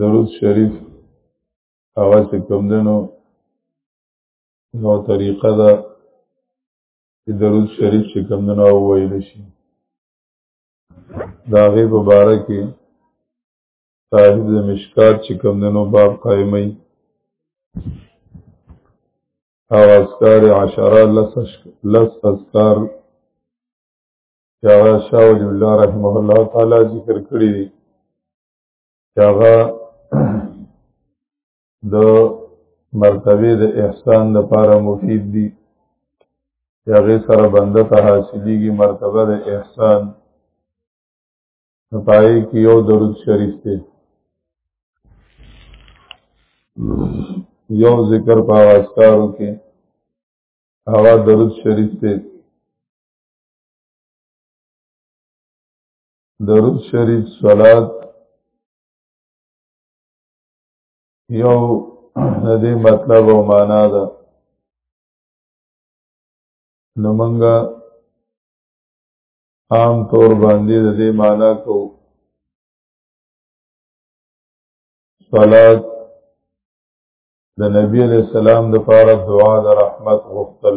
درود شریف هغه چې کوم دنو نو طریقه ده چې درود شریف چې کوم دنو وویل شي دا غي په باره کې صاحب د مشکات چې کوم دنو باب قائمي او اذکار عشره لس اذکار چې هغه شاه ولی الله رحمه الله تعالی ذکر کړی دی چې هغه د مرتبه د احسان لپاره مفید دي چې هغه سره بنده ته حاصلېږي مرتبه د احسان پای کې یو درود شریف دی یو ذکر په واسطارو کې هوا درود شریف دی درود شریف صلات یو د دې مطلب او معنا ده نو مونږه عام طور باندې د دې معنا کو صلات د نبی علیہ السلام د پاره دعا د رحمت غوښتل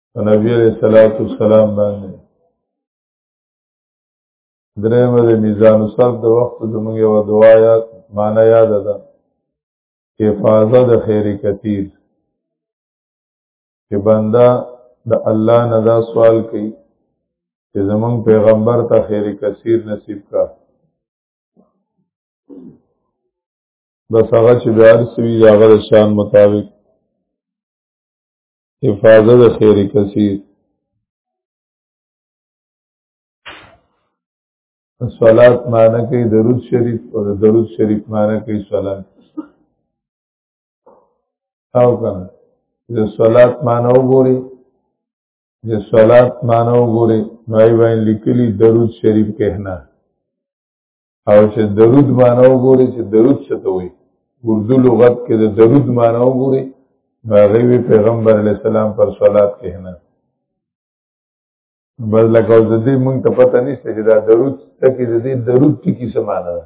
په نبی علیہ الصلوۃ والسلام باندې درېمه د میزان صرف د وخت زموږ یو دعا یاد معنا یاد ده حفاظه د خیر کثیر چې بندا د الله نه دا سوال کوي چې زمون پیغمبر ته خیر کثیر نصیب کا بس هغه چې بیا سوي هغه شان مطابق افاده د خیر کثیر صلات معنی کوي درود شریف او د درود شریف معنی کوي صلات او کنه د صلات معنی وګوري د صلات معنی وګوري نو ای باندې لیکلي درود شریف کہنا او چې درود معنی وګوري چې درود څه ته وایي اردو لغت کې د درود معنی وګوري هغه وی پیغمبر علی السلام پر صلوات کهنه بس لکه اوس دې مونږ ته پته نشته چې دا درود ته کې دې درود ټکی څه معنی ده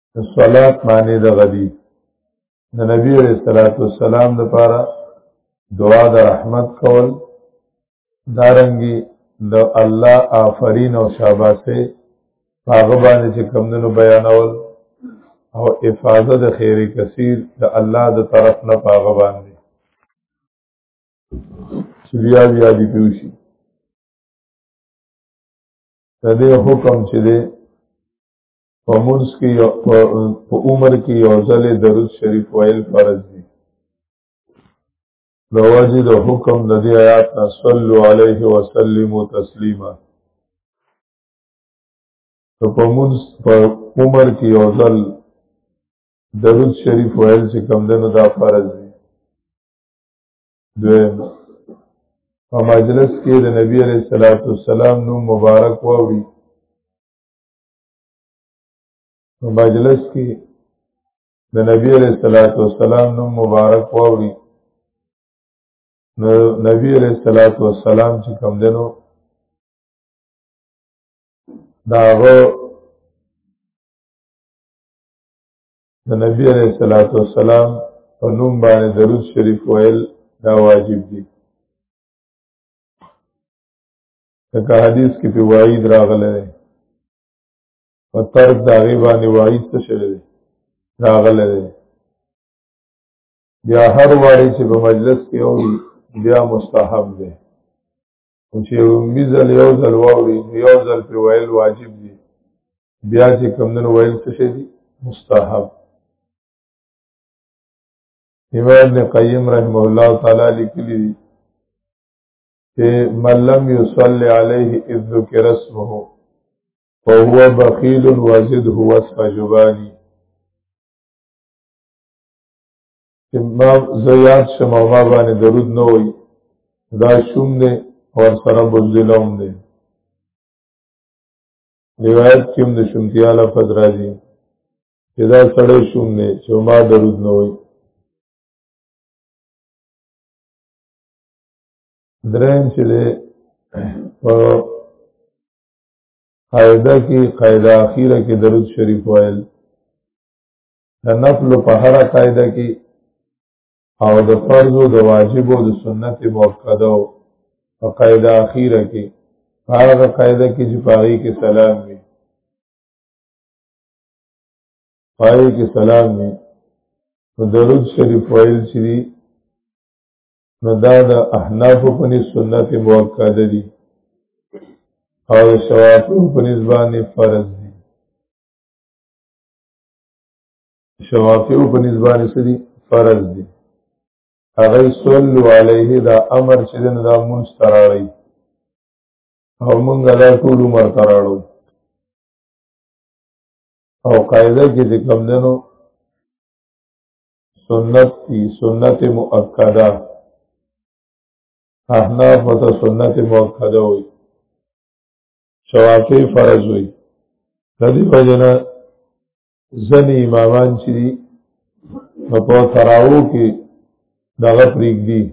د صلات معنی د غدی د نبی علیہ الصلوۃ والسلام لپاره دعا د رحمت کول دارنګي د الله آفرین او شاباسه هغه باندې چې کمندونو بیانول او افاظه د خیر کثیر د الله د طرف نه پاغه باندې چې بیا بیا دی پیوشي د دې حکم چې دی په منځ کې په عمر کې یو ځلې درود شریف ویل فرض دي رواجی د حکم د دې آیات نه صلو علیه وسلم تسلیما ته په منځ په عمر کې یو ځل درود شریف ویل چې کم دنو دا فرض دي دویم په مجلس کې د نبی علیہ الصلوۃ والسلام نوم مبارک واوري په مجلس کې د نبی علیہ الصلوۃ والسلام نوم مبارک واوري نبی علیہ الصلوۃ والسلام چې کوم دنو داغه د نبی علیہ الصلوۃ والسلام په نوم باندې درود شریف ویل دا واجب دي لکه حدیث کې په وعید راغلی دی په ترک د هغې باندې وعید څه شوی دی راغلی دی بیا هر وارې چې په مجلس کې اوري بیا مستحب دی او چې لومبي ځل یو ځل واوري یو ځل په ویل واجب دی بیا چې کمدن ویل څه شي دي مستحب امام ابن قیم رحمه الله تعالی لیکلی دی چې من لم يصلي عليه اذ ذكر اسمه فهو بخيل وزده وصف جباني چې ما زیات شم او ما باندې درود نه وي دا شوم دی او سره بوزلوم دی روایت کې هم د شمتیا لفظ راځي چې دا سړی شوم دی چې ما درود نه وي دریم چې دی په قاعده کې قاعده اخیره کې درود شریف وایل د نفل په هر قاعده کې او د فرض او د واجب او د سنت موقته او په قاعده اخیره کې هغه قاعده کې چې پاغي کې سلام وي پاغي کې سلام وي نو درود شریف ویل چې نو دا د احناف په نس سنت موکده دي او شوافی په نس باندې فرض دي شوافی په نس باندې سدي فرض دي هغه صلی علیه دا امر چې دنه دا مونږ تراړي او مونږ دا ټول عمر تراړو او قاعده کې چې کم دنو سنت تی سنت مؤکده احناف مت سنت مؤکده وي شوافی فرض وي د دې وجنه ځنی امامان چې په تراو کې دغه پریږدي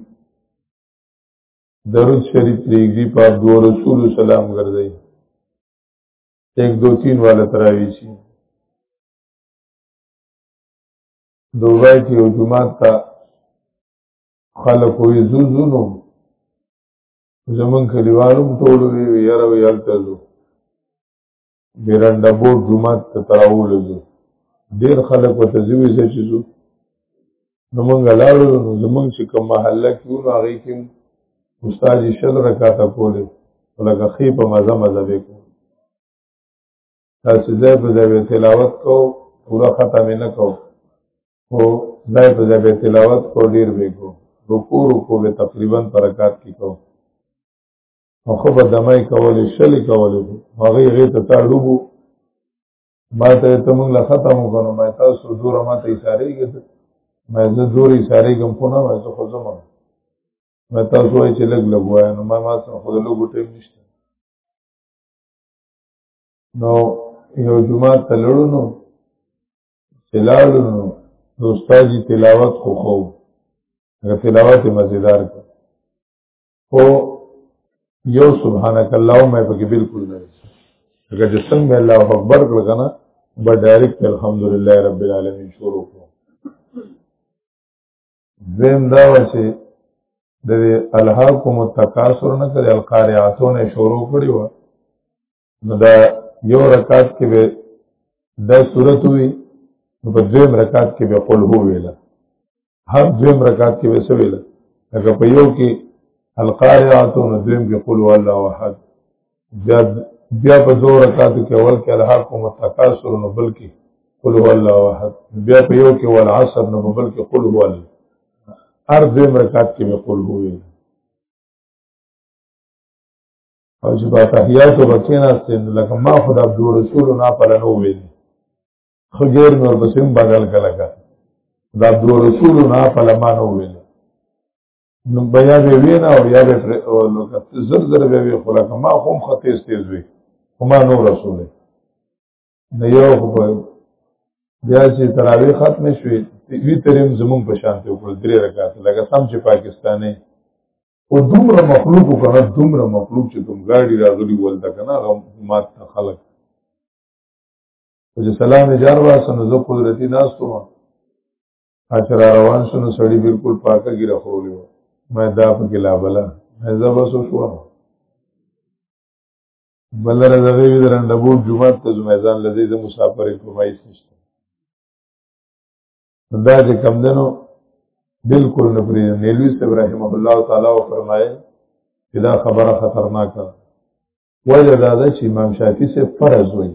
درود شریف پریږدي په دو رسول سلام ګرځي ایک دو تین والا تراوی شي دوبای کې یو جماعت ته خلک وې زوزونو زمون کلیوالو ټول وی یاره وی هلته ځو بیرنده بورډ جماعت ته تراولو ځو ډېر خلک ورته ځوي ځه چې ځو نو مونږ لاړو نو زمونږ چې کوم محله کې وو نو هغې کې استاد یې شل رکاته کولې لکه ښې په مزه مزه به کو دا چې ځای په ځای تلاوت کو پورا ختم نه کو او ځای په ځای تلاوت کو ډیر به کو رکوع رکوع به تقریبا برکات کی کو او خو په دمای کولې شلې کولې هغه غي ته تاړوبو ما ته ته موږ له ختم وکړو ما تاسو دور ما ته اشاره کړې ما زه دور اشاره کوم خو نه ما زه خو زما ما تاسو یې چې لګ لګوای نو ما ما سره خو لګو ټیم نشته نو یو جمعه تلړو نو تلاړو نو دوستاجی تلاوت خو خو هغه تلاوت مزیدار کړ او یو سبحانك اللهم په کې بالکل نه هغه چې څنګه الله اکبر کړ کنه به ډایرکټ الحمدلله رب العالمین شروع کړ دویم دا و چې د الهاکم التکاثر نه کړي القارعاتونه شروع کړي و نو دا یو رکعت کې به د صورت وی نو په دویم رکعت کې به قل هو ویلا هر دویم رکعت کې به څه ویلا لکه په یو کې القارعاتونه دویم کې قل هو الله احد بیا بیا په دوه رکعاتو کې اول کې الحاق متکاسر نو بل کې قل هو الله احد بیا په یو کې ول عصر نو بل کې قل هو الله هر دې رکعات کې به قل هو وي او چې په تحیات او بکینا ستند لکه ما خدا عبد رسول نه پلنو وي خو غیر نور بسم بدل کله دا عبد رسول نه پلمانو وي نو بیا به وینا او یا به نو کته زر زر به وی خلا کما هم خطیز تیز وی کما نو رسوله نه یو خو بیا چې تراوی ختم شوې وی تریم زمون په شان ته وکړ درې رکعات لکه سم چې پاکستاني او دومره مخلوق کنه دومره مخلوق چې کوم ګاډي راغلی ولته کنه غو مات خلک چې سلام جار واسنه زه قدرتي ناس ته اچر روان شنو سړی بالکل پاکه ګیره خورولې و ما دا په کې لابلا مې زبا سو شو بل راځي وی درنده بو جمعه ته زمیزان لذي د مسافر کومای نشته دا چې کم دنو بالکل نه پرې نیلوی ابراهیم الله تعالی او فرمایي چې دا خبره خطرناکه وجه دا ده چې امام شافعي سے فرض وایي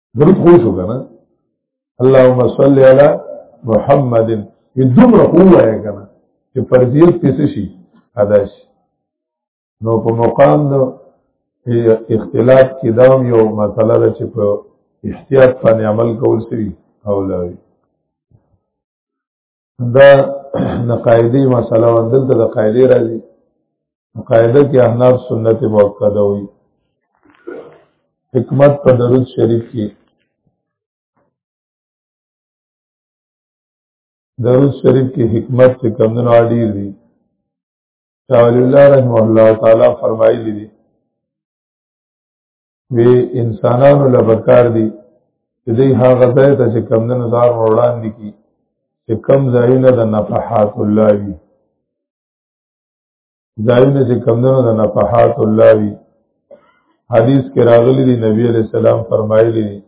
درود خو شو کنه اللهم صل علی محمد دومره خو وایې کنه چې فرضیت پېسې شي ادا شي نو په مقام د اختلاف کې دا یو مسله ده چې په احتیاط باندې عمل کول سوي او لاوي دا د قاعده مسله و دلته د قاعده راځي قاعده کې احناف سنت موقته وي حکمت په درود شریف کې درود شریف کې حکمت څخه کم نه اړیر دي شاول الله رحمه الله تعالی فرمایلی دي وی انسانانو لبکار دي چې دوی هغه ځای ته چې کم دنو ځان وړاندې کی چې کم ځایونه د نفحات الله وي ځایونه چې کم دنو د نفحات الله وي حدیث کې راغلی دی نبی علیہ السلام فرمایلی دی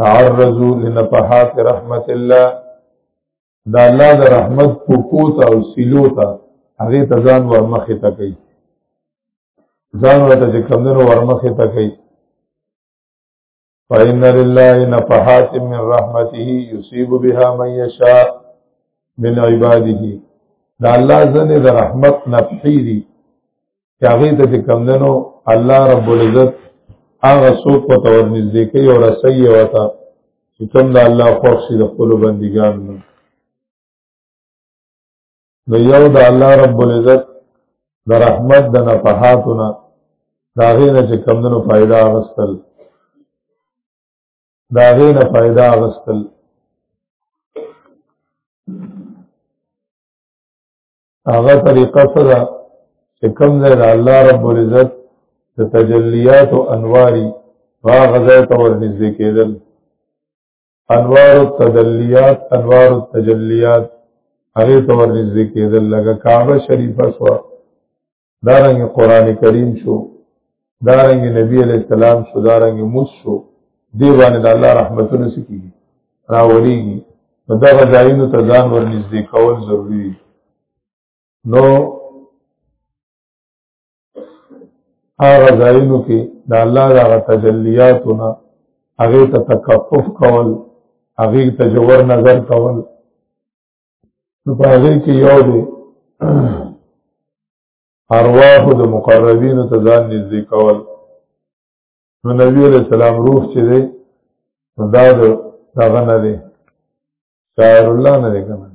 تعرضوا لنفحات رحمت الله دا الله د رحمت پوکو ته او سیلو ته هغه ته ځان ورمخه ته کوي ځان ورته چې کمندونو ورمخه ته کوي فإن لله نفحات من رحمته يصيب بها من يشاء من عباده دا الله زنه د رحمت نفحي دي چې هغه ته چې کم دنو الله رب العزت هغه څوک په تور نږدې کوي او رسي وتا چې کوم د الله خوښ شي د خپل بندګان نو نو یو د الله رب العزت د رحمت د نفحاتونه دا غینه چې کم دنو فائدہ اغستل دا غینه فائدہ اغستل هغه طریقه سره چې کوم ځای د الله رب العزت د تجلیات او انواري هغه ځای ته ورنږدې کېدل انوار التدلیات انوار التجلیات هغه ته ورنږدې کېدل لکه کعبه شریفه سوا دارنګ قران کریم شو دارنګ نبی علیہ السلام شو دارنګ موس شو دی باندې د الله رحمتونه سکی راوړيږي په دغه ځایونو ته ځان ورنږدې کول ضروری دي نو هغه ځایونو کې د الله دغه تجلیاتونه هغه ته تکفف کول هغه ته جوور نظر کول نو په هغه کې یو دی ارواح د مقربین ته ځان نږدې کول نو نبی علیہ السلام روح چې دی دا دغه نه دی شاعر الله نه دی کنه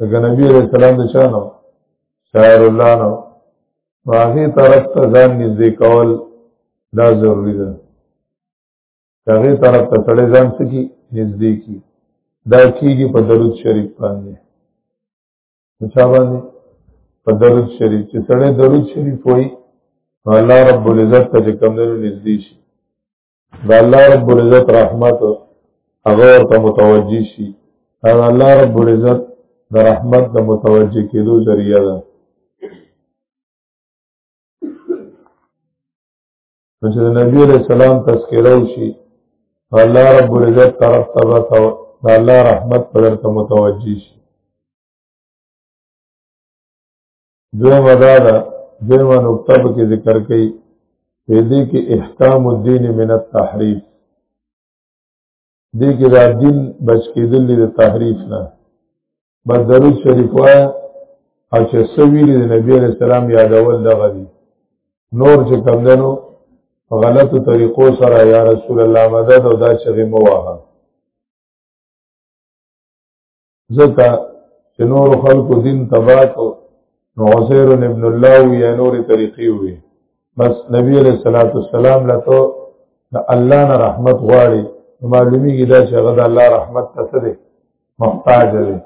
دغه نبی علیہ السلام د چا نه شاعر الله نه واغې طرف ته ځان نږدې کول دا ضروری ده هغه طرف ته سړی ځان سکی نږدې کی دا کیږي په درود شریف باندې چا باندې په درود شریف چې سړی درود شریف وایي الله رب العزت ته چې کوم نه نږدې شي دا الله رب العزت رحمت هغه ته متوجي شي او الله رب العزت د رحمت د متوجي کېدو ذریعہ ده نو چې د نبی علیہ السلام تذکره وشي الله رب العزت طرف ته به د الله رحمت په درته متوجه شي دویمه دا ده دویمه نقطه په کې ذکر کړي په دې کې احکام الدین من التحریف دې کې دا دین بچ کېدل د تحریف نه بس درود شریف وایه او چې سویل د نبی علیہ السلام یادول دغه دي نور چې کم دنو غلطو طریقو سره یا رسول الله مدد او دا چې مو واه ځکه چې نور خلکو دین تبا کو نو عزیر ابن الله وی نور طریقې وی بس نبی علیہ الصلوۃ والسلام لته د الله نه رحمت غواړي معلومیږي دا چې هغه د الله رحمت ته څه دی محتاج دی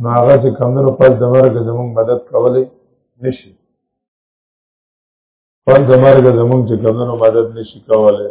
نو هغه چې کمونو پس د مرګ زموږ مدد کولی نشي پس د مرګ زموږ چې کمونو مدد نشي کولی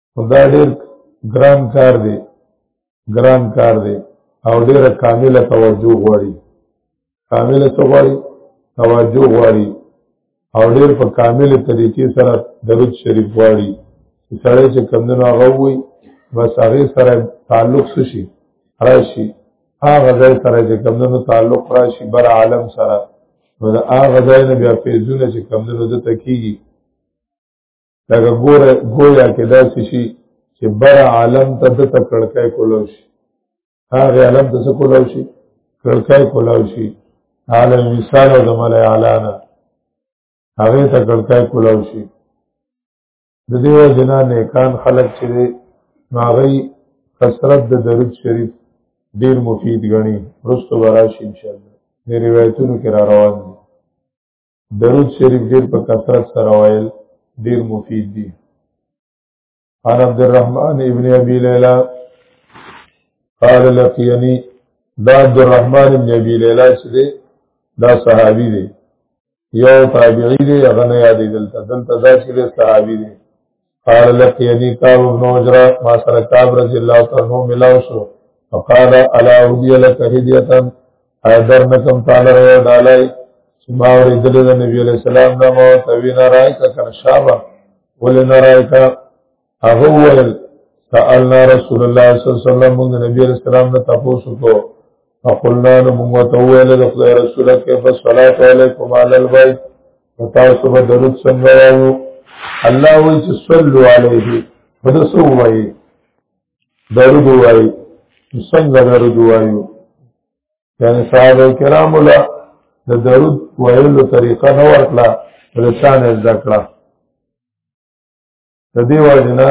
او دا ډېر ګران کار دی ګران کار دی او ډېره کامله توجه غواړي کامله څه غواړي توجه غواړي او ډېر په کامله طریقې سره درود شریف غواړي چې سړی چې کمدنو هغه وي بس هغې سره تعلق څه شي راشي هغه ځای سره چې کمدنو تعلق راشي بر عالم سره نو د هغه ځای نه بیا فیضونه چې کمدنو دته کېږي لکه ګوره ګویا کې داسې شي چې بر عالم ته د تکړکای کولو شي هغه عالم ته څه کولو شي کړکای کولو شي عالم مثال او د مل اعلانه هغه ته کړکای کولو شي د دې وجنا نیکان خلق چې دی ناغي کثرت د درود شریف ډیر مفید غني رستو براشي ان شاء الله روایتونو کې را روان دي درود شریف ډیر په کثرت سره وایل ډیر مفید دي عن عبد الرحمن ابن ابي ليلى قال لقيني دا عبد الرحمن ابن ابي ليلى چې دی دا صحابي دی یو تابعی دی هغه نه یادې دلته دلته دا چې صحابي دی قال لك يدي كعب بن عجرة ما سره كعب رضي الله عنه ملاو شو فقال الا اهدي لك هديه ايدر نکم تعالی رو ډالای چې ما ورېدل د نبی عليه السلام نه مو توی نه راي کا کنه شابه ول نه راي کا هغه ول سألنا رسول الله صلی الله علیه وسلم موږ نبی عليه السلام نه تاسو کو فقلنا نموت اویل دخل رسولت کیف الصلاة علیکم علی البیت وتاسو به درود څنګه وایو الله وی چې صلو علیه بده سو وای درود وای څنګه درود وایو یعنی صحابه کرام له د درود ویلو طریقه نه ورکړه رسانه ذکر د دې واجنه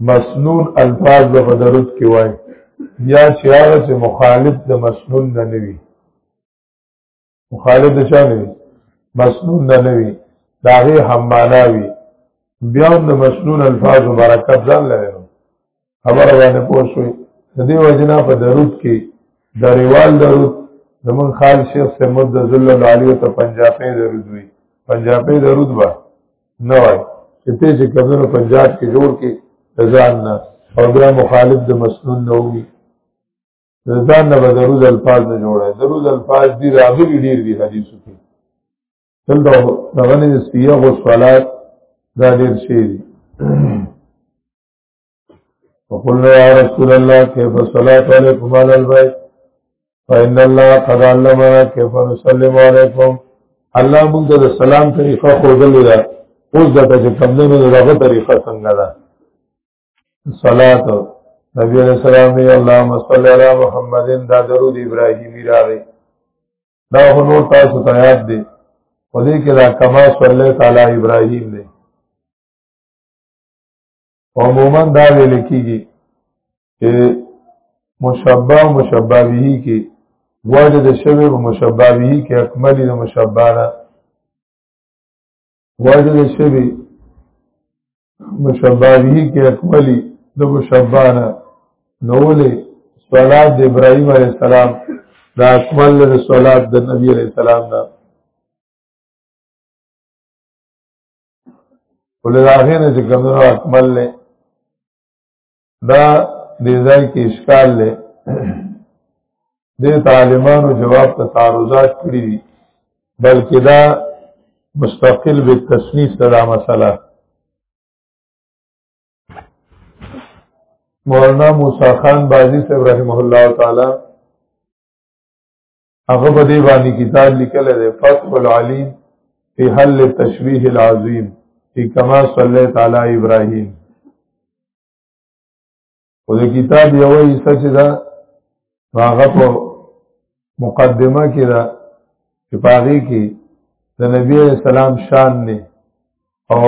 مسنون الفاظ به بدرت کې وای یا چې هغه چې مخالف د مسنون نه نوي مخالف د چا نه وي مسنون نه نوي دا غي هم معنا وي بیا د مسنون الفاظ برکت ځان لري خبر باندې پوه شوي د دې وجنا په درود کې د ریوال درود زمون خال شیخ سمد د ذل العالی ته پنجابي درود وي پنجابي درود به نه وای چې ته چې کمنو پنجاب کې جوړ کې ځان نه او بیا مخالف د مسنون نه وي ځان نه به درود الفاظ نه جوړه درود الفاظ دی راغلي ډیر دي حدیثو کې دلته دغه نه سیغ او صلات دا ډیر شي وقلنا يا رسول الله كيف الصلاة عليكم على البيت فإن الله قد علمنا كيف نسلم عليكم الله موږ د سلام طریقه خو دلې ده اوس د چې کوم نه دغه طریقه څنګه ده صلات نبی علیہ السلام اللهم صل علی محمد دا درود ابراهیمی راغی دا هنو تاسو ته یاد دی په دې کې دا کما صلی تعالی ابراهیم دی عموما دا ویل کیږي چې مشبہ او مشبہ به کې واجد شوی او مشبہ به کې اکمل د مشبہ نه واجد شوی مشبہ به کې اکمل د مشبہ نه نوولې صلات د ابراهيم عليه السلام دا اکمل د صلات د نبی عليه السلام نه ولې دا غیر چې کمونو اکمل لې دا دې ځای کې اشکال لې دې طالبانو جواب ته تعرضات کړی دي بلکې دا مستقل به تصنیف سره مسله مولانا موسی خان بازی صاحب رحمه الله تعالی هغه په دې باندې کتاب لیکل دی فتح العلیم فی حل تشبیه العظیم فی کما صلی تعالی ابراهیم او د کتاب یو حصہ چې دا هغه په مقدمه کې دا چې پاغي کې د نبی اسلام شان نه او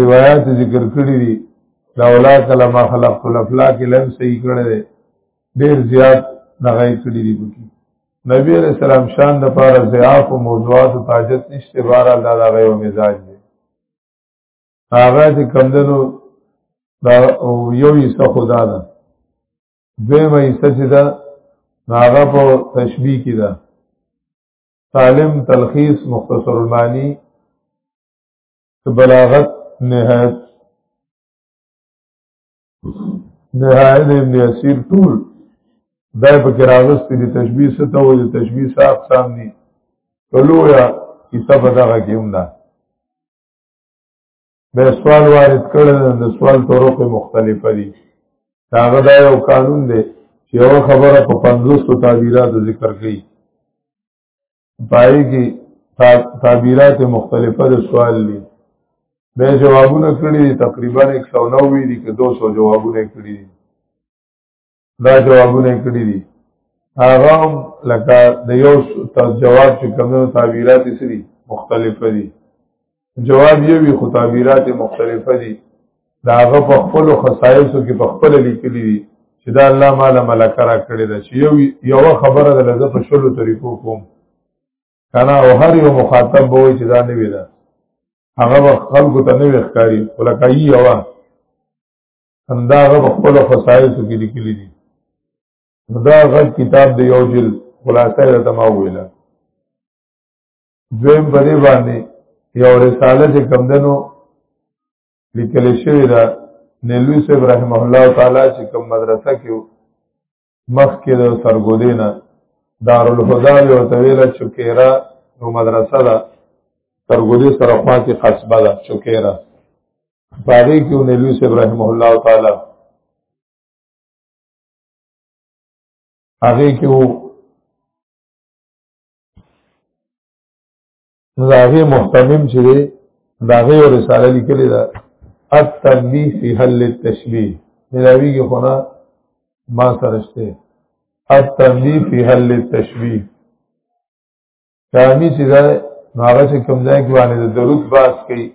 روایت ذکر کړی دي لولا کلمه خلق الافلا کلم صحیح کړی دی ډیر زیات نغای کړی دی بکی نبی علیہ السلام شان د پاره ضعاف او موضوعات او تاجت نشته بار الله دا غي او مزاج دی هغه چې کمندنو دا او یو یې څه خدا ده دویمه یې څه چې دا هغه په تشبیه کې ده سالم تلخیص مختصر المانی بلاغت نهایت نهایت ابن اسیر ټول دای په کې راغستې دي تشبیه ستا و دي تشبیه سا اقسام دي ولویا کیسه په دغه کې هم ده به سوال وارد کړل د سوال طرق مختلفه دي هغه دا یو قانون دی چې یو خبره په 500 تعبیرات ذکر کړي پای کې تعبیرات مختلفه د سوال دي به جوابونه کړی دي تقریبا 190 دي که 200 جوابونه کړی دي دا جوابونه کړی دي هغه لکه د یو جواب چې کومو تعبیرات سری مختلفه دي جواب یې وی خو تعبیرات مختلفه دي دا غ په خپل خصایصو کې په خپل لیکلي دي چې دا الله مال ملک را کړی دا چې یو یو خبره د لزه په شلو طریقو کوم کنا او هر یو مخاطب وای چې دا نه وی دا هغه خلکو ته نه وښکاری ولکه یو انداغه په خپل خصایصو کې لیکلي دي دا غ کتاب د یو جلد خلاصه ده تمام ویله دویم په دې باندې یو رساله چې کمدنو لیکل شوې ده نیلوی صاحب رحم الله تعالی چې کوم مدرسه کې مخ کې د سرګودې نه دارالهدا یو تویل چوکیرا نو مدرسه ده سرګودې سره خوا کې قصبه ده چوکیرا باغې کې نیلوی صاحب رحم الله تعالی هغه کې وو نو دا غي محتمم چې دی دا غي او رساله لیکلې ده التنبیه فی حل التشبیه ملاوی کې خو نه ما سره شته التنبیه فی حل التشبیه کامی چې دا هغه چې کوم ځای کې باندې د درود باس کوي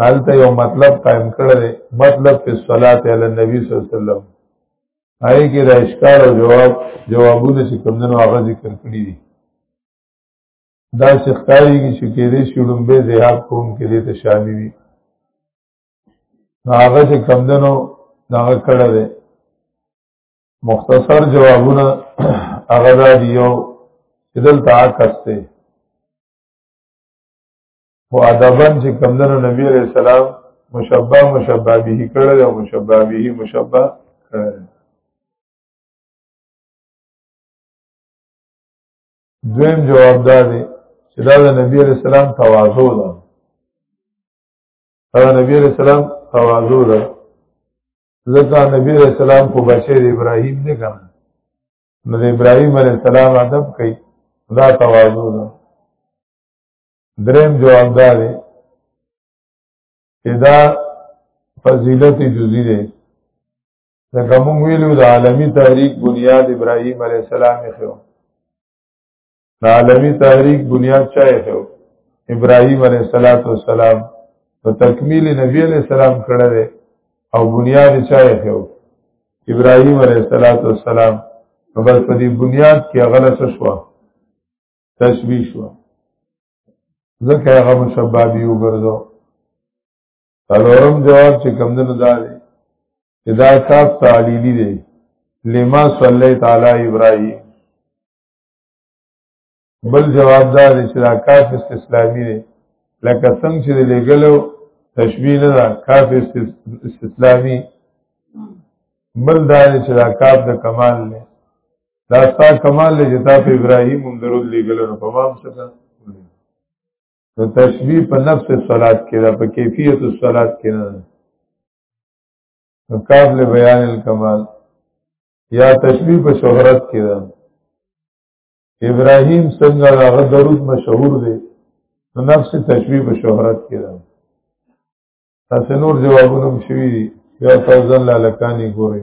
حالته یو مطلب قائم کړل مطلب په صلات علی النبی صلی الله علیه وسلم آی کې د اشکال او جواب جوابونه چې کمندونو هغه ذکر کړی دي دا چې ښکاری کې چې کې دې شړم به زیاب کوم کې دې ته شامل وي هغه چې کمندونو دا کړه ده مختصر جوابونه هغه دا دی یو چې دلته عکس دی خو ادبا چې کمدنو نبی علیہ السلام مشبه مشبه به کړل او مشبه به مشبه کړل دویم جواب دا دی چې دا د نبی علیہ السلام تواضع ده دا نبی علیہ السلام تواضع ده ځکه نبی علیہ السلام په بشیر ابراهیم نه کړه نو د ابراهیم علیه السلام ادب کوي دا تواضع ده دریم جواب دا دی چې دا فضیلت جزئی دی لکه مونږ ویلو د عالمی تحریک بنیاد ابراهیم علی السلام یې خو د عالمی تحریک بنیاد چا یې خو ابراهیم علی السلام په تکمیل نبی علی السلام کړه دی او بنیاد چا یې خو ابراهیم علی السلام نو بس په دې بنیاد کې غلط شو تشبیه شو ځکه هغه مشبابي وګرځو څلورم جواب چې کمدنو دا دی چې دا کاف تعلیلی دی لما صلی تعالی ابراهیم بل جواب دا دی چې دا کاف استسلامی دی لکه څنګه چې لګلو تشبیه نه دا کاف استسلامی بل دا دی چې دا کاف د کمال دی دا ستا کمال دی چې تا په ابراهیم هم درود لېږلی نو په ما هم څه ده نو تشبیه په نفس صلات کې ده په کیفیت الصلات کې نه ده نو کاف له بیان الکمال یا تشبیه په شهرت کې ده ابراهیم څنګه هغه درود مشهور دی نو نفس تشبیه په شهرت کې ده تاسو نور جوابونه هم شوي دي یا فوزن لالکانی ګورئ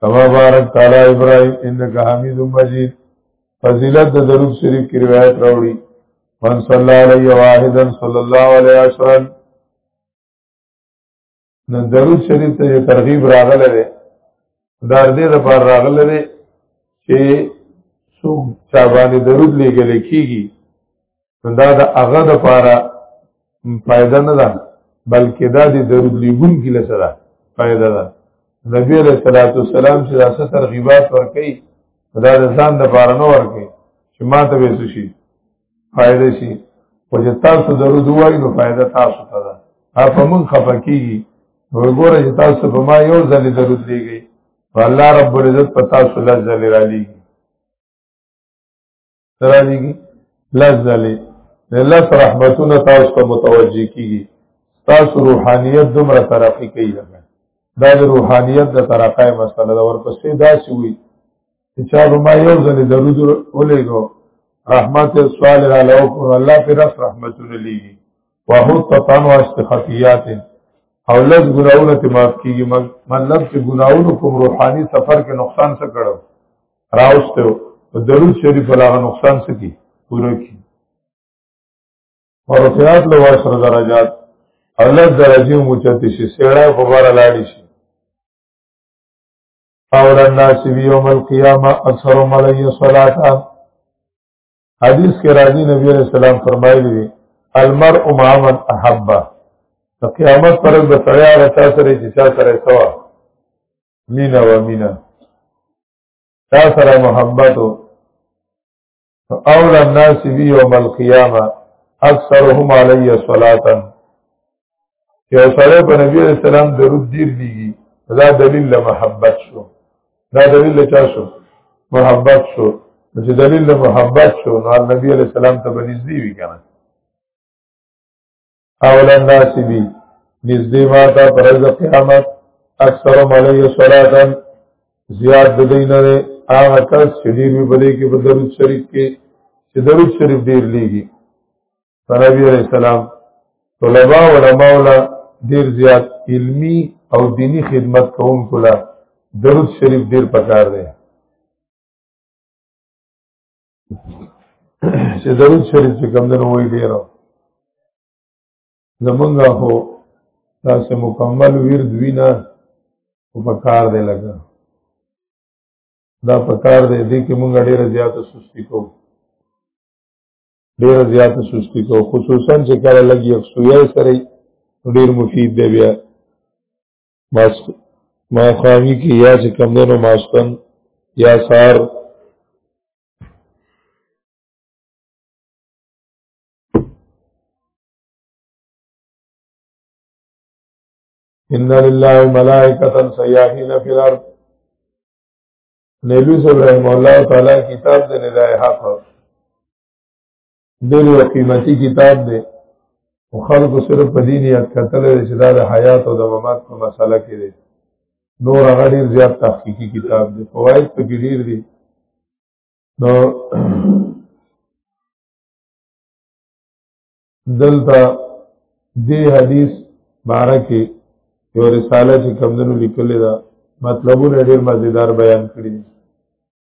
کما بارک تعالی ابراهيم انك حميد مجيد فضیلت د درود شریف کی روایت راوړي من صلی علی واحدا صلی الله علیه وسلم نو درود شریف ته ترغیب راغله ده دار دې د پر راغله ده چې څوک چا باندې درود لګل کیږي دا د هغه د پاره فائدہ نه ده بلکې دا د درود لیګون کې لسره فائدہ ده نبی علیہ الصلوۃ والسلام چې داسه ترغیبات ورکړي دا د ځان د پاره نه ورکړي چې ما ته به شي فائدہ شي او چې تاسو درود وایي نو فائدہ تاسو ته ده هغه موږ خفقېږي وګوره چې تاسو په ما یو ځل درود لګي الله رب العزت پتا سول ځل را لګي سره دي لز دلې الله سره رحمتونه تاسو ته متوجي کیږي تاسو روحانيت دومره ترقی کوي دا د روحانيت د ترقای مسله ده ورپسې دا سی وي چې چا به ما یو ځل درود ولېګو رحمت سوال را لو کو الله پر رس رحمتونه لېږي وحوت تطان واشت خطیات او لږ ګناونه ته معاف کیږي مطلب چې ګناونو کوم روحاني سفر کې نقصان څه کړو راوسته په درود شریف لاغه نقصان سکی پوره کی ورثات له واسره درجات الله درجه موچته شي سړی په بار لاړی شي اور الناس یوم القیامه اکثر ملای صلات حدیث کې راځي نبی علیہ السلام فرمایلی دی المرء مع من احب قیامت پر به سړی هغه چا سره چې چا سره سوا مینا و مینا تا سره محبت اول الناس بی یوم القیامه اکثرهم علی صلاتا یو سره په نبی علیہ السلام درود دیر دیږي دا دلیل له محبت شو دا دلیل له چا شو محبت شو چې دلیل له محبت شو نو نبی علیہ السلام ته بنزدي وی کنه اول الناس بی نزدې ما ته پرز قیامت اکثر ملي صلاتن زیاد د دین نه هغه کس چې ډیر وی بلې کې په درود شریف کې چې درود شریف ډیر لیږي نبی علیہ السلام طلباء علماء ولا ډیر زیات علمی او دینی خدمت کوونکو لا درود شریف ډیر پکار دی چې درود شریف چې کوم دنو وی ډیر زمونږه هو تاسو مکمل ورد وینا او په کار دی لګا دا په کار دی دې کې مونږ ډیر زیات سستی کو ډیر زیات سستی کو خصوصا چې کله لګي افسویا سره ډیر مفید دی بیا ماس ما خامي کې یا چې کم دنو ماسکن یا سار ان لله ملائکه سیاحین فی الارض نبی صلی الله علیه و تعالی کتاب دې نه لای حق ډېر یو قیمتي کتاب دی او خلکو صرف په دین یاد کتل دی چې دا د حیات او د ممات په مسله کې دی نور هغه ډېر زیات تحقیقي کتاب دی فواید په کې ډېر دي نو دلته دې حدیث باره کې یو رساله چې کمدنو لیکلې ده مطلبونه ډېر مزیدار بیان کړي دي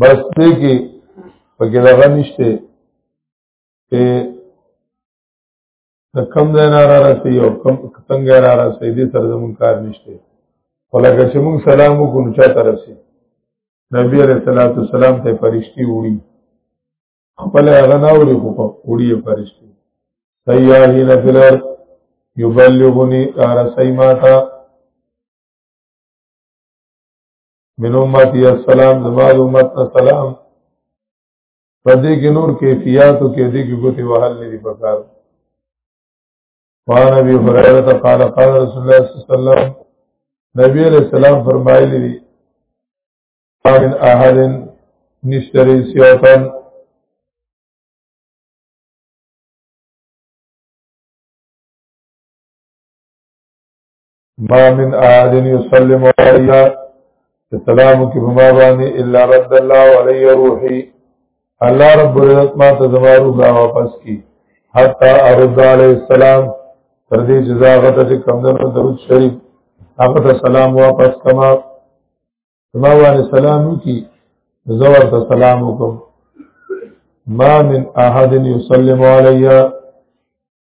بس دې کې پکې دغه نشته چې د کم ځای نه را رسي او کم څنګه را رسي دې سره زمون کار نشته ولکه چې موږ سلام وکړو چا ته رسي نبی عليه الصلاه والسلام ته فرشتي وړي خپل هغه نه وړي خو وړي فرشتي سياهي نفلر يبلغني رسي ماتا من امتی السلام زما د امت نه سلام په دې کې نور کیفیتو کې دې کې ګوتې وهل نه دي پکار وان ابي هريره قال قال رسول الله صلی الله علیه وسلم نبی علیہ السلام فرمایلی دي من احد نشتري سیوتن ما من احد يسلم عليا السلام کی بما بانی الا رد الله علی روحی الله رب العزت ما ته زما روح را واپس کی حتا ارض علی السلام تر دې جزا غته چې کمندونو درود شریف هغه ته سلام واپس کما زما باندې سلام کی زور ته سلام وکم ما من احد يسلم عليا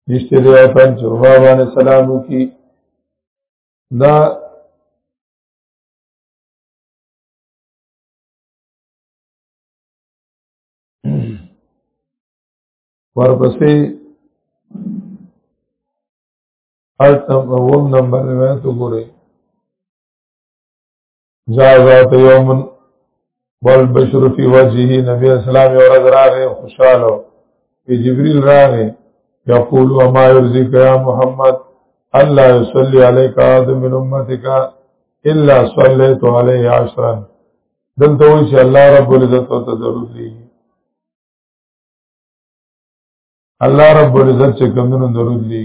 نشته دی پن چې ما باندې سلام وکي دا ورپسې التم اوم نمبر روایت وګورئ جازات یوم بل بشر فی وجهه نبی اسلام یو ورځ راغی خوشاله پی جبريل راغی یقول وما يرزق يا محمد الله يصلي عليك احد من امتك الا صليت عليه عشرا دلته وی چې الله رب العزت او ته ضرور دی الله رب العزت چې کومونو ضرور دی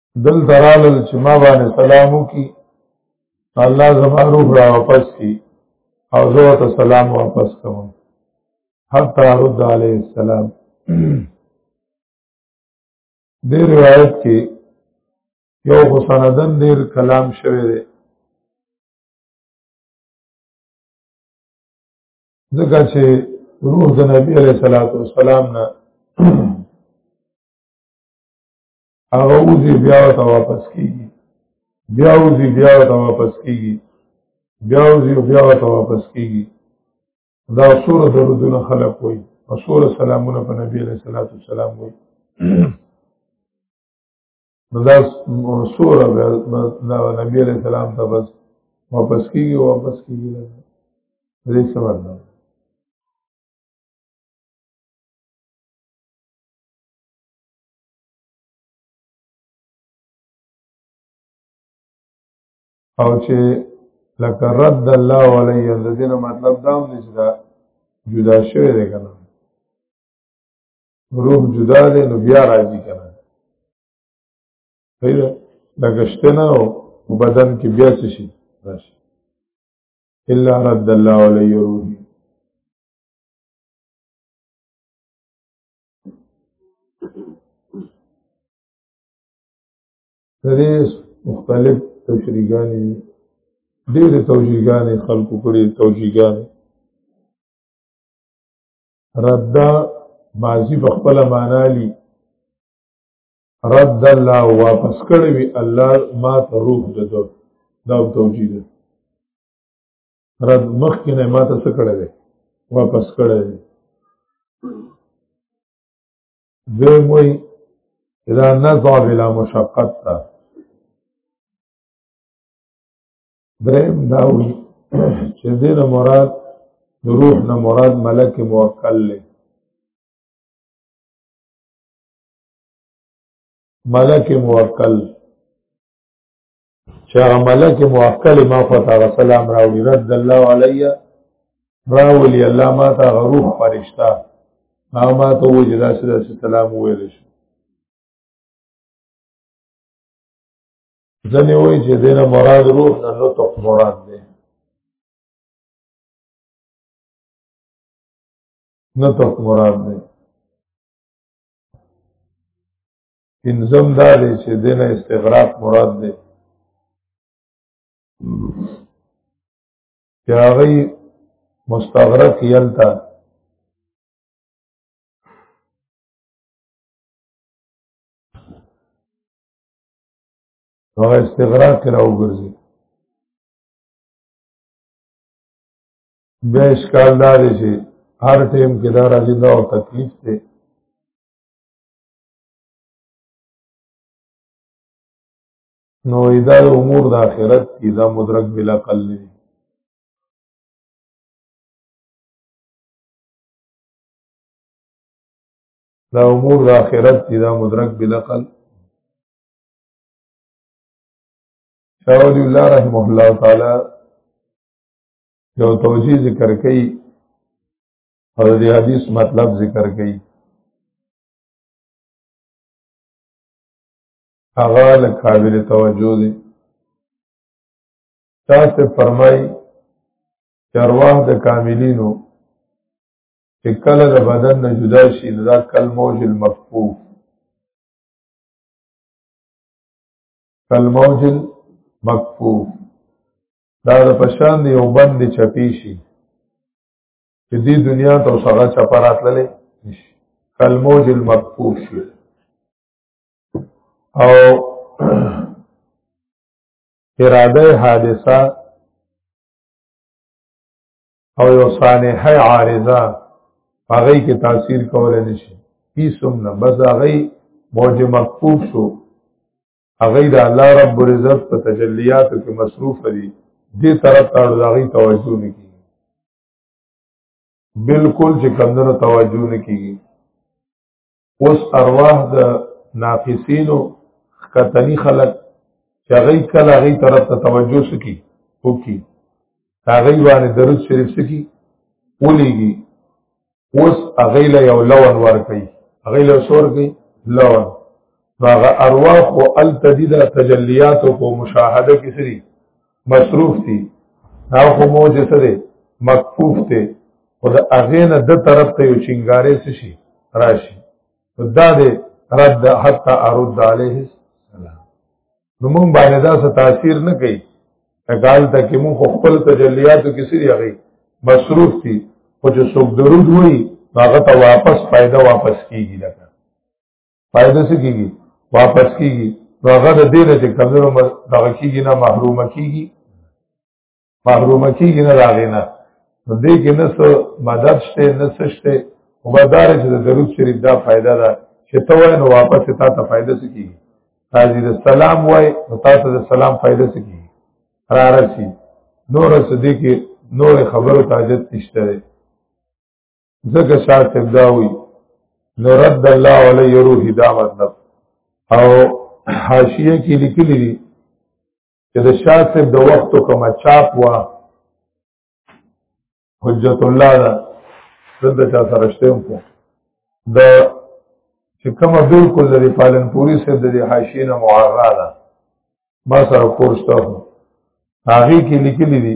دل درالل چې ما باندې سلامو کی الله زما روح را واپس کی او زه ته سلام واپس کوم حتی رد علیه السلام دې روایت کې یو حسندن دیر کلام شوی دی ځکه چې روح د نبی علیہ الصلوۃ والسلام نه هغه اوزی بیا ته واپس کیږي بیا اوزی بیا ته واپس کیږي بیا اوزی بیا ته واپس کیږي دا سور درودونه خلق وي او سور سلامونه په نبی علیہ الصلوۃ والسلام وي نو دا سور دا نبی علیہ السلام ته بس واپس کیږي واپس کیږي دې څه ورته او چې لکه رد الله علی د دې مطلب دا هم چې دا جدا شوی دی کنه روح جدا دی نو بیا راځي کنه پیدا دا گشته نه او بدن کې بیا څه شي راشي الا رد الله علی روحی دې مختلف تشریحګانې ډېرې توجیهګانې خلکو کړې توجیهګانې رد ماضی په خپل معنا لي رد الله واپس کړی وی الله ما ته روح دته دا توجیه ده رد مخ کې نه ماته څه کړی دی واپس کړی دی دوی موی اذا نزع بلا مشقت تا درم داوی چې دې نه مراد روح نه مراد ملک موکل له ملک موکل چې هغه ملک موکل ما فتا سلام راوړي رد الله علی راولی الله ما ته غروح فرشتہ ما ما ته وجدا سره سلام ویل شو ځنې وای چې دینه مراد روح نه نو تو مراد دی نه تو مراد دی پنځم دا دی چې دینه استغراق مراد دی چې هغه مستغرق یلتا هغه استغراق راوګرځي بیا اشکال دا دی چې هر ټیم کې دا راځي دا او تکلیف دی نو دا امور د آخرت دي دا مدرک بلا قل نه دي دا امور د آخرت دي دا مدرک بلا قل شاہ ولی اللہ رحمه الله تعالی یو توجیه ذکر کئی او دی حدیث مطلب ذکر کئی هغه له قابل توجه دی تاسو فرمای چې ارواح د کاملینو چې کله د بدن نه جدا شي دا کل موج المفقوف کل موج المفقوف دا د پشان دی یو بند چپی شي چې دې دنیا ته وسغه چپرات للې نشي کلموج المکفوف شي او اراده حادثه او یو صانحه عارضه هغه کې تاثیر کولای نشي هیڅ هم نه بس هغه موج مکفوف شو هغه د الله رب العزت په تجلیاتو کې مصروف دي دې طرف ته هغه توجه نکړي بالکل چې کمدنو توجه نه کیږي اوس ارواح د ناقصینو کتنی خلق چې غي کله غي طرف ته توجه سکی وکي هغه باندې درود شریف سکی ولېږي اوس هغه له یو لون ور کوي هغه له سور کوي لون هغه ارواح او التدیده تجلیات او مشاهده کې سری مصروف دي دا خو مو جسره مکفوف ته او د هغه نه د طرف ته یو چنګارې شي راشي دا دې رد حتا ارد علیه السلام نو موږ باندې دا څه تاثیر نه کوي کال ته کې موږ خپل تجلیاتو کې سری هغه مصروف دي خو چې څوک درود وایي هغه ته واپس فائدہ واپس کیږي لکه فائدہ څه کیږي واپس کیږي هغه د دې نه چې کمزورو دغه کیږي نه محروم کیږي محروم کیږي نه راغی نه نو دې کې نه څه مدد شته نه څه شته او بازار چې د درود شریف دا فائدہ ده چې ته وای نو واپس تا ته فائدہ سکی قاضی د سلام وای نو تا ته د سلام فائدہ سکی را رسی نور څه دې کې نور خبرو تاجت نشته ځکه شاه تبدا وی نو رد الله علی روح دا مطلب او حاشیه کې لیکلی دي چې د شاه صاحب د وخت کوم چاپ وا حجت الله دا زده چا سره شته کو د چې کومه بالکل د پالن پوری سره د حاشینه معرضه ده ما سره کورسته هغه کې لیکلي دي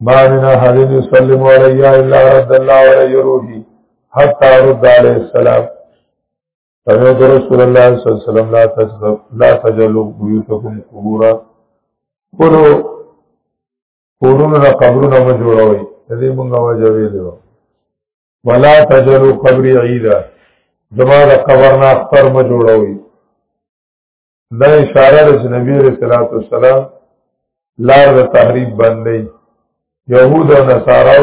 ما من احد يسلم علي الا رد الله علي روحي حتى رد عليه السلام سمعت رسول الله صلى الله عليه وسلم لا تجلب لا تجلب بيوتكم قبورا کورو کورونو نه قبرونه مو جوړوي دې مونږه واجبې دی ولا تجلو قبر عيدا زما د قبر نه اختر مو جوړوي دا اشاره ده چې نبی عليه الصلاه والسلام لار د تحریف باندې يهود او نصارا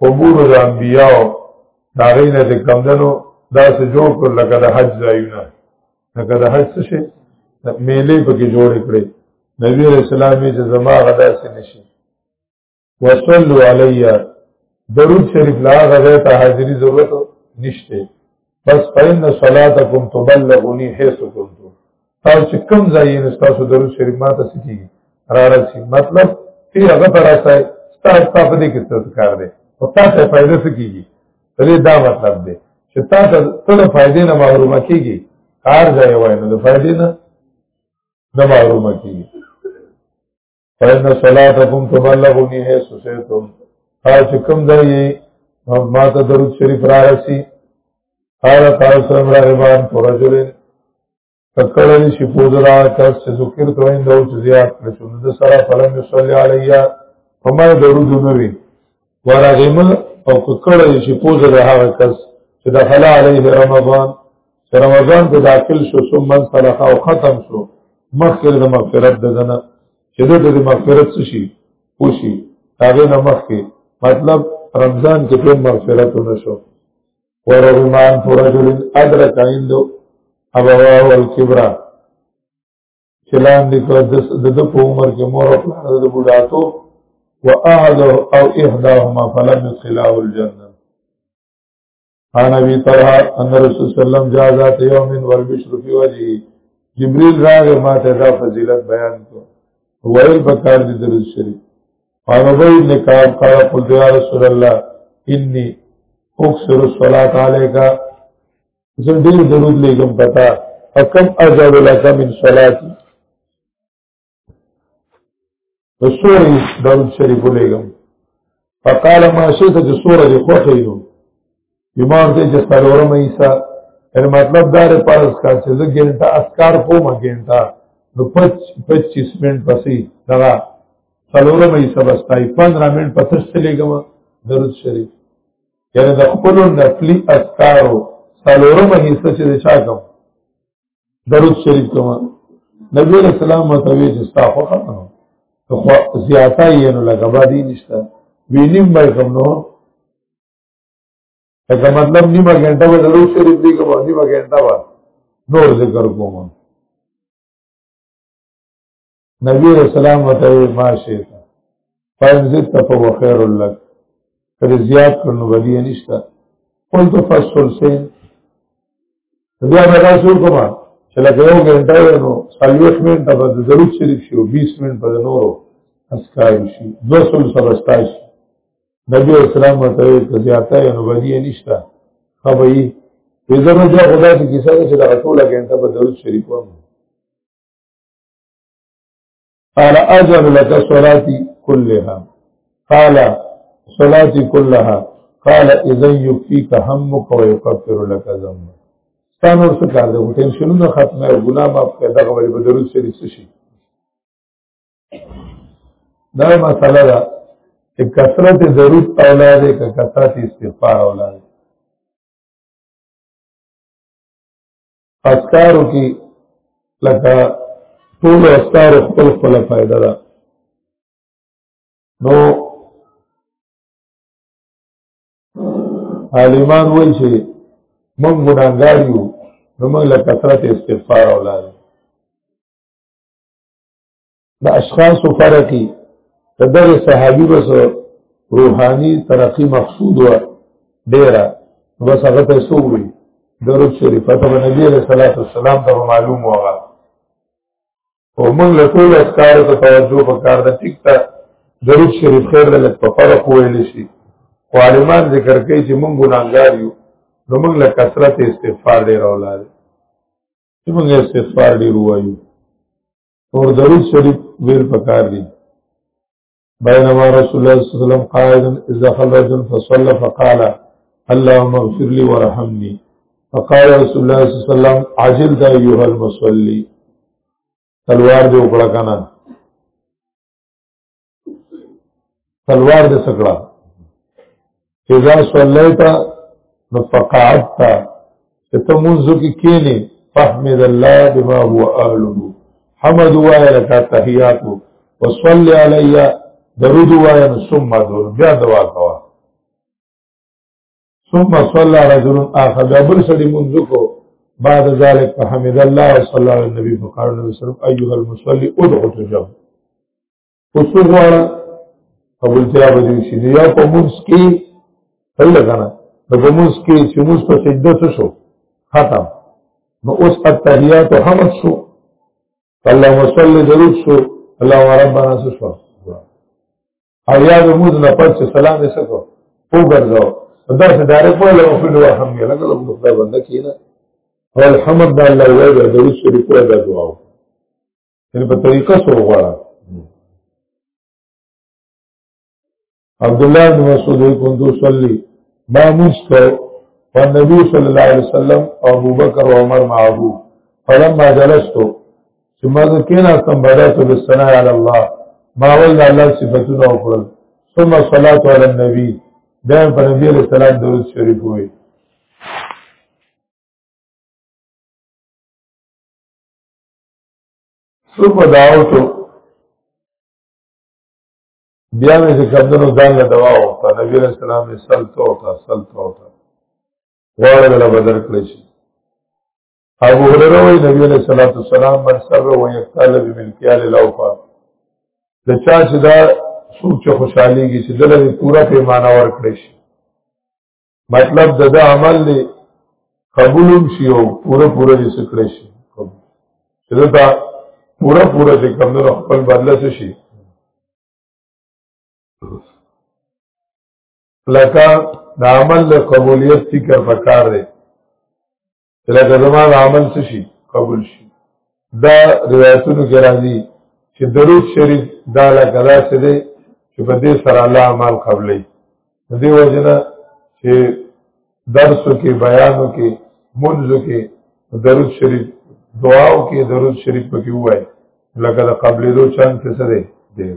قبور د انبیاء دا غینه د کمندنو دا څه جوړ کړ لکه د حج ځایونه لکه د حج څه شي میلې پکې جوړې کړې نبی رسول الله چې زما غدا سي نشي وصلو علی درود شریف لا غزه ته حاضری ضرورت نشته بس فین صلاتکم تبلغنی حيث كنت تاسو چې کوم ځای نه تاسو درود شریف ماته سکی را رسی مطلب تی هغه پر راځي تاسو په دې کې څه کار دی او تاسو فائدہ څه کیږي دې دا مطلب دی چې تاسو ټول فائدې نه محرومه کیږي کار ځای وای نو د فائدې نه نه محرومه کیږي فإن صلاتكم تبلغني حيث شئتم هر چې کوم ځای ما ته درود شریف را رسی قال قال صلی الله علیه وسلم فرجل تکړل شي پوزرا کس چې ذکر تو اند او زیات کړو د سره فلم صلی علیه فما درود نبی ورغیمه او ککړه چې پوزه د هغه کس چې د حلا علیه رمضان چې رمضان ته داخل شو ثم من صلح او ختم شو مخکې د مغفرت د دنه چې د دې مغفرت څه شي وشي هغه نه مخکې مطلب رمضان کې په مغفرت ونشو ورغمان فرجل ادرک عندو ابواه الكبرى چلان دي کړ د د په عمر کې مور او پلار د بډاتو واحد او احداهما فلم يدخلاه الجنه انا ابي طلحه ان رسول صلی الله علیه وسلم جاء ذات يوم والبشر في وجهه جبريل راغ ما ته دا فضیلت بیان کو ویل بکار دي درود شریف قال ابي بن كعب قال قلت يا رسول الله اني اكثر الصلاه عليك زه ډیر درود لګم پتا فکم اجر لك من صلاتي وسوري درود شریف لګم فقال ما شئت چې سوره دې خوښه یو ایمان دې چې څلورم ایسا ان مطلب دا لري پرز کا چې زه ګنټه اسکار کوم ګنټه نو 25 منټ پسې دا څلورم ایسا بس تای 15 منټ پسې لګم درود شریف یعنی د خپل نفلی اسکارو سلورم حصہ چې د چا کوم درود شریف کوم نبی علیہ السلام متوی چې ستا خو خطا خو زیاته یې نو لګا باندې نشته وینیم به کوم نو دا مطلب نیمه غنټه به درود شریف دی کوم نیمه غنټه به نور ذکر کوم نبی علیہ السلام وته ما شي فاین زدت فهو خیر لك کله زیات کړنو بدی نشته قلت فصل سین بیا به تاسو کومه چې لکه یو غنټه نو سلوخ منټه په ضرورت شریف شو 20 منټ په نورو اسکای شي 200 سره اسکای شي نبی اسلام ورته ته زیاته نو بدی نشته خبري په زموږ خدای کې کیسه چې دا ټول غنټه په ضرورت شریف ومه قال اجر لك صلاتي كلها قال صلاتي كلها قال اذا يكفيك همك ويكفر لك ذنبك ستان اور څه کار دی ټینشنونه ختمه او ګناه معاف کړه دغه وړي په درود شریف څه شي دا مسله ده چې کثرت درود اولاد کې کثرت استغفار اولاد اسکارو کې لکه ټول اسکارو خپل خپل فائدہ ده نو عالمان وایي چې موږ ګناګار یو نو موږ له کثرت استغفار اولاد د اشخاص فرقي د دغه صحابي بس روحاني ترقی مقصود و ډیره بس هغه ته سووي درود شریف ته نبی علیہ الصلوۃ والسلام ته معلوم وغه او موږ له ټول اسکار ته توجه وکړ د ټیک ته درود شریف خیر له په فرق ویل شي خو عالمان ذکر کوي چې موږ ګناګار یو نو موږ له کثرت استغفار ډیر اولاد چې موږ استغفار ډیر وایو اور درود شریف ویل پکار دي بينما رسول الله صلى الله عليه وسلم قائد اذا خرج رجل فصلى فقال اللهم اغفر لي وارحمني فقال رسول الله صلى الله عليه وسلم عجل دا ايها المصلي تلوار دې وکړه کنه تلوار دې سکړه اذا صليت فقعدت چې ته مونږ کې کېنې فحمد الله بما هو اهله حمد وای لك تحيات وصل علي درود وای ثم دور بیا دوا کوا ثم صلى رجل اخر بیا بل سړي منځ کو بعد ذلك فحمد الله وصلى الله على النبي فقال النبي صلى الله عليه وسلم ايها المصلي ادعو تجب وسوغواړه قبولتیا به دې شي یا په موږ کې هل کنه نو په موږ کې چې موږ په سجده څه شو ختم نو اوس التحیات حمد شو الله وصلی درود شو الله ربنا څه شو او یا د موز نه پس چې سلام یې سکو او ګرځاو دا چې دارې په لور په لور هم یې لګل نو خدای بنده کینا او الحمد لله وای د دې سری په دا دعا ان په طریقه سره غواړه عبد الله بن مسعود کوم تو صلی ما مستو والنبي صلى الله عليه وسلم او ابو بکر او عمر معه فلما جلستو چې ما زه کېنا سم بدات بالثناء علی الله ما ول الله صفاتونه وکړل ثم صلاه علی النبی دا پر نبی علیہ السلام درود شریف وایي ثم دعوت بیا مې چې کمدنو ځان له دوا وخته نبی علیہ السلام یې سلطه وتا سلطه وتا غواړه له بدر کړی شي ابو هرره وی نبی علیہ الصلوۃ والسلام من سر و یقال بملکیال الاوفا د چا چې دا سوچ خوشحالي کې چې دله پورا پیمانه ورکړي شي مطلب د دا عمل دی قبولم شي او پورا پورا یې سکړي شي چې دا پورا پورا چې کوم نو خپل بدله شي لکه د عمل قبولیت ذکر پکار دی لکه زما د عمل څه شي قبول شي دا روایتونو کې راځي چې درود شریف دا لکه داسې دی چې په دې سره الله عمل قبلې دې وجنه چې درسو کې بیانو کې منځو کې درود شریف دعاو کې درود شریف پکې وای لکه د قبلې دو چند څه سره دی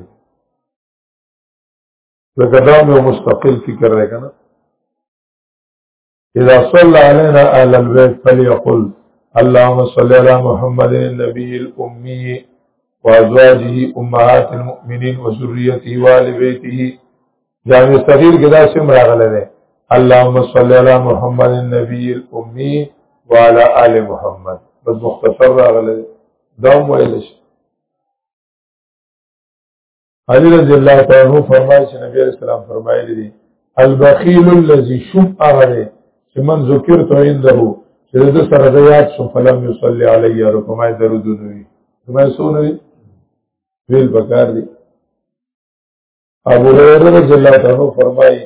لکه دا مې مستقل فکر راکنه اذا صلى علينا اهل البيت فليقل اللهم صل على محمد النبي الامي وازواجه امهات المؤمنين وذريته وال بيته جامع صغير کې دا سم راغله ده اللهم صل على محمد النبي الامي وعلى ال محمد بس مختصر راغله ده دا ویل علی رضی الله تعالی عنہ فرمایي چې نبی رسول الله فرمایلی دي البخیل الذی شم اغره چې من ذکرت عنده چې د سره د یاد شو فلم یصلی علی رکما درود نوی کما سونوی ویل بکار دی ابو هريره رضی الله تعالی عنہ فرمایي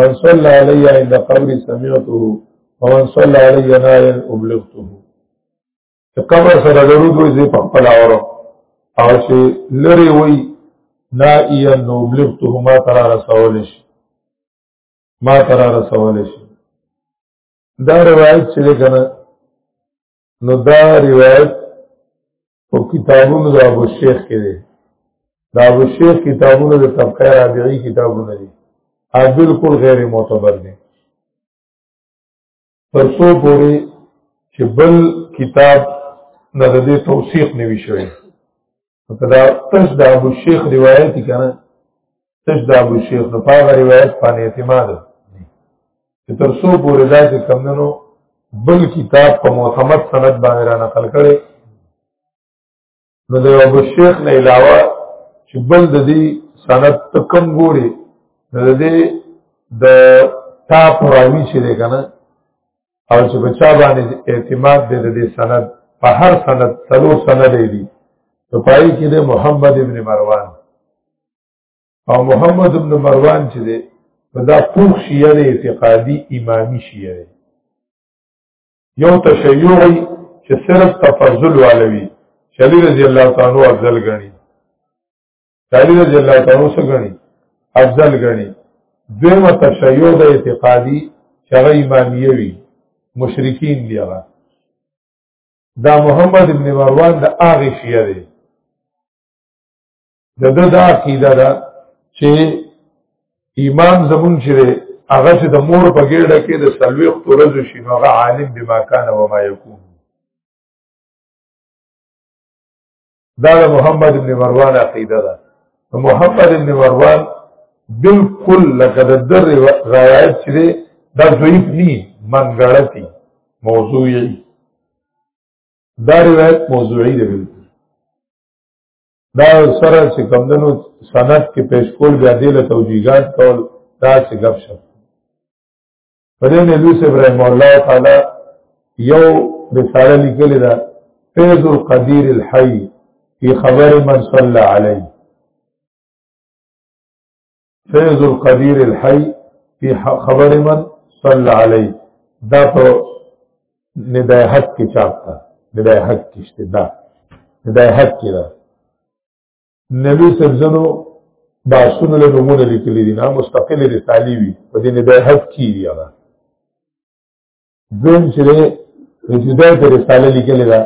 من صلى علی عند قبر سمعته ومن صلى علی نار ابلغته قبر سره درود وي زی په خپل اورو او چې لری وي نا ایا نو بلغته ما تر رسول شي ما تر رسول شي دا روایت چې کنه نو دا روایت او کتابونو د ابو شیخ کې دی دا ابو شیخ کتابونو د طبقه رابعی کتابونه دي ا بالکل غیر معتبر دي تر څو پورې چې بل کتاب نه د دې توثیق نه وی شوی دا تش د ابو شیخ روایت کنه تش د ابو شیخ نو په روایت باندې اعتماد چې تر څو پورې دا چې کمندنو بل کتاب په معتمد سند باندې را نقل کړي نو د ابو شیخ نه علاوه چې بل د دې سند ته کم ګوري نو د دې د تا پراوی چې دی کنه او چې په چا باندې اعتماد دی د دې سند په هر سند څلو سند دی نو پای کې د محمد ابن مروان او محمد ابن مروان چې دی دا پوخ شیعه دی اعتقادي امامي شیعه دی یو تشیعی چې صرف تفضل والوي شلی رضی الله تعالی افضل غني شلی رضی الله تعالی څه غني افضل غني دویمه تشیع د اعتقادي چې هغه امامیه وي مشرکین دی هغه دا محمد ابن مروان د هغه شیعه دی د ده دا عقیده ده چې امام زمون چې دی هغه چې د مور په ګېډه کې د څلوېښتو ورځو شي نو هغه عالم بما کان و ما یکون دا د محمد ابن مروان عقیده ده محمد ابن مروان بالکل لکه د در روایت چې دی دا ضعیف نی منګړتی موضوعی دا روایت موضوعی دی بالکل دا سره چې کمدنو سند کې پیش کول بیا دې له توجیهات کول دا چې غب شو په دې نه لوس ابراهيم الله تعالی یو رساله لیکلې ده فیض القدیر الحی فی خبر من صلی علیه فیض القدیر الحی فی خبر من صلی علی دا په ندای حق کې چاپ تا ندای حق کې شته دا ندای حق کې دا نبی سبزنو باسونو له نمونه لیکلي دي نه مستقل رسالي وي په دې ندای حق کې دی هغه دویم چې دی جدا ته رساله لیکلې ده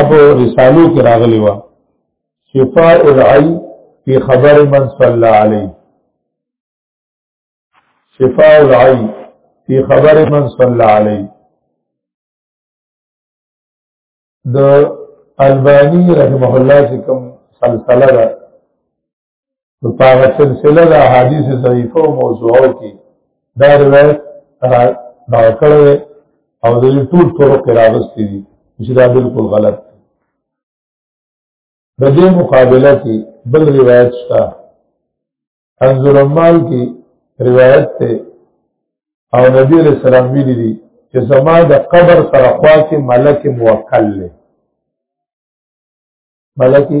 اب رسالو کې راغلی و شفاء العی فی خبر من صلی علی شفاء العی فی خبر من صلی علی د البانی رحمه الله چې کوم سلسله ده نو په هغه سلسله د احادیث ضعیفه او موضوعو کې دا روایت دا کړی او د ټول طرق راغستې دي چې دا بالکل غلط دی د دې مقابله کې بل روایت شته انظر مال کې روایت ته او نبی علیہ السلام ویلي دي چې زما د قبر سره خوا کې ملک موکل دی ملکی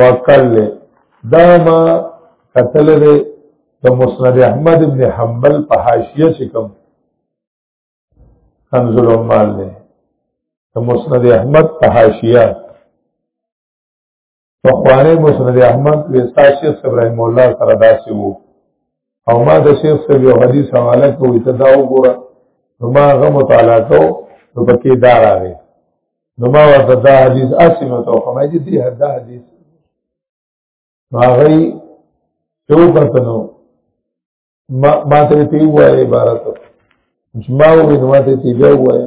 موکل له دا ما قتل له د مسند احمد ابن حنبل په حاشیه چې کوم کنز العمال له د مسند احمد په حاشیه په خوانه مسند احمد ویساشی صبر رحم الله سره داسې وو او ما د شیخ صاحب یو حدیث حواله کوي ته دا وګوره نو ما هغه مطالعه کو نو پکې دا راغی نو ما ورته دا حدیث اسی نو ته کومه دي دې دا حدیث ما غي تو کتنو ما ما ته تی وای عبارت چې ما وې نو ما ته تی بیا وای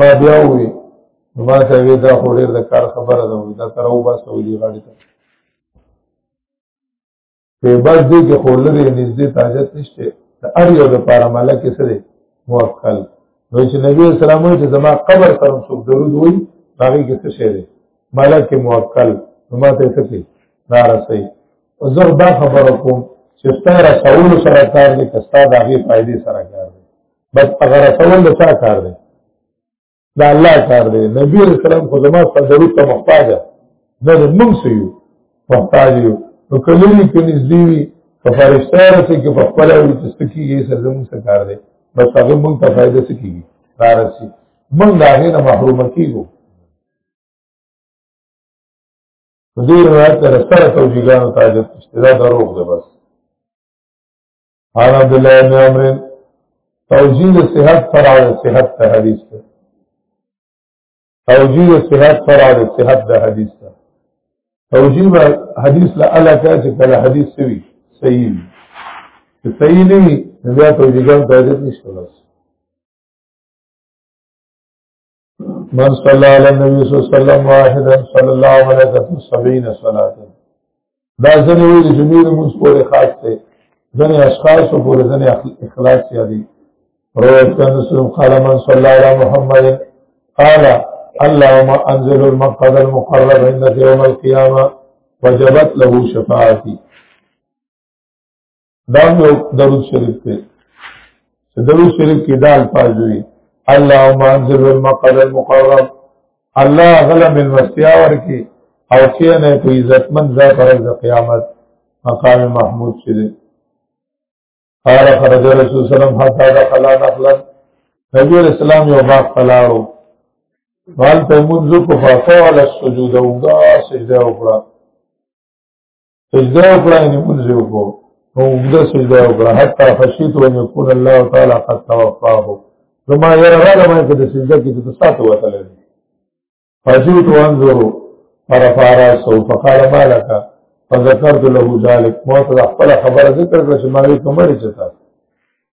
ما بیا وې نو ما ته وې دا خو ډېر د کار خبره ده دا تر او باسه ولي غاړي ته په بس دې کې خو لري نږدې تاجت نشته د ار یو د پاره ملک سره موکل نو چې نبی اسلام چې زما قبر پر څوک درود وای هغه کې څه شی دی ملک موکل نو ما ته څه کې نارسي او زه دا خبره کوم چې ستاره سوال سره کار دي کستا د هغه فائدې سره کار دي بس اگر سوال له چا کار دي دا الله کار دی نبی علیہ السلام خو زما سره ضرورت ته محتاج نه دی موږ سه یو محتاج یو نو کله یې کې نږدې وي په فرشتہ رسې کې په خپل وي چې سکیږي سره زموږ سره کار دی بس هغه موږ ته فائدہ سکیږي رارسي موږ دا نه محروم کیږو دې روایت سره سره توجیهانو تاجت اشتدا دروغ ده بس قال عبد الله بن عمرو توجیه صحت فرع صحت ته حدیث ته توجیه صحت فرع صحت ته حدیث ته توجیه حدیث لا علاقه چې کله حدیث وی صحیح چې صحیح نه وي بیا توجیه ګان ته نشته من صلی علی النبی صلی الله علیه وسلم واحدا صلی الله علیه وسلم 70 صلاه دا ځنه ویل چې میر موږ پورې خاص دی ځنه اشخاص پورې ځنه اخلاص یادي روایت کړه سلام قال من صلی علی محمد قال اللهم انزل المقعد المقرب عندك يوم القيامه وجبت له شفاعتي دا یو درود شریف دی درود شریف کې دا الفاظ وی اللهم انزل المقر المقرب الله غلا من مستیا ورکی او چې نه په عزت من ذا پر قیامت مقام محمود شه دی قال خرج رسول صلی الله علیه وسلم حتا دخل نخلا نبی اسلام یو باغ پلاړو وال ته منځ کو فاصل السجود او دا سجده وکړه سجده وکړه ان مونږ یو کو نو موږ سجده وکړه حتی خشیت و ان یکون الله تعالی قد توفاه زما یې راغله ما کې د سجده کې د ساتو وته لري خشیت وانظر فرفارا سو فقال ما لك فذكرت له ذلك موت خپل خبره ذکر کړ چې ما یې کومه چتا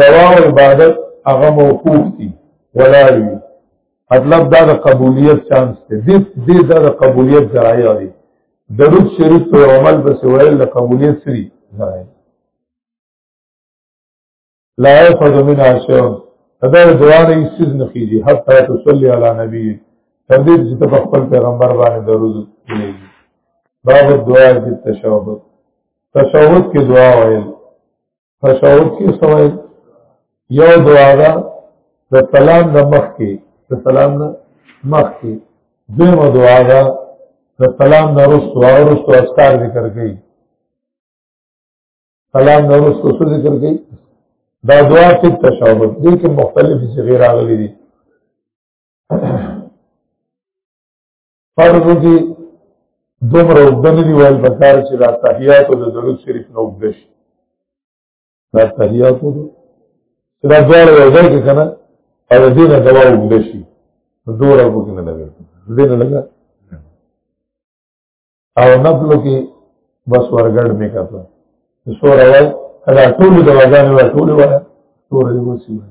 دوا او عبادت هغه موقوف دي ولاړ وي مطلب دا د قبولیت چانس دی دې دې دا د قبولیت ذرایع دي درود شریف په عمل بس ویل د قبولیت سری ذرایع لا يفض من عشاء دا دعا نه هیڅ نه کیږي حتی تصلي علی نبی تر دې چې په خپل پیغمبر باندې درود کیږي باب دعا کې تشهود تشهود کې دعا ویل تشهد کې سوال یو دعا ده د سلام د مخ کې د سلام نه مخ کې دیمه دعا ده د سلام نه رسو او رسو اسکار ذکر کړي سلام نه رسو څه ذکر کړي دا دعا چې تشهد دي کې مختلف صيغې راغلي دي فرض دي دومره وګدن دي وایي په کار چې د تحیات او د درود شریف نو وګد شي د تحیات او دا ډول یو ځای کې کنه او د دې نه دوا وګد شي دوه ورځې کې نه لګي دې نه لګا او نبلو کې بس ورګړ مې کاته سور وای کله ټول د وزن وای ټول وای سور دې وسی وای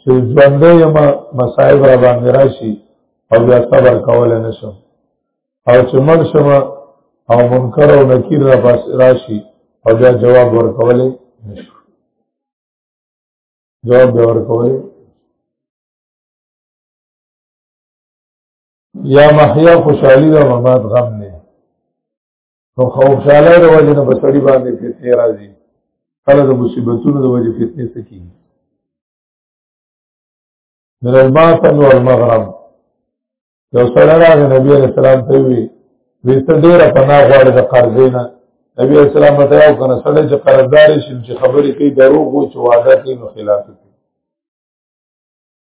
چې ژوندې یم مصائب را باندې راشي او بیا صبر کول نه شم او چې مړ شم او منکر او نکیر را پاس راشي او بیا جواب ورکول نه شم جواب به ورکول یا محیا خوشحالی دا ممات غم نه نو خوشاله د وجه نه بسړي باندې فتنه راځي کله د مصیبتونو د وجه فتنه سکی من الماطن والمغرب یو سره راغی نبی علیہ السلام ته وی وی ته ډیره پناه غواړې د قرضې نه نبی علیہ السلام ته یو کنه سره چې قرضدار شي چې خبرې کوي دروغ وي چې وعده کوي نو خلاف کوي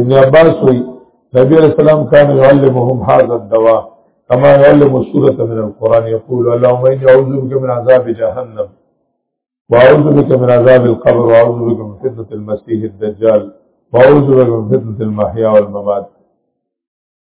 ابن عباس وی نبی علیہ السلام کان یعلمهم هذا الدواء كما يعلم السورة من القرآن يقول اللهم إني أعوذ بك من عذاب جهنم وأعوذ بك من عذاب القبر وأعوذ بك من فتنة المسيح الدجال وأعوذ بك من فتنة المحيا والممات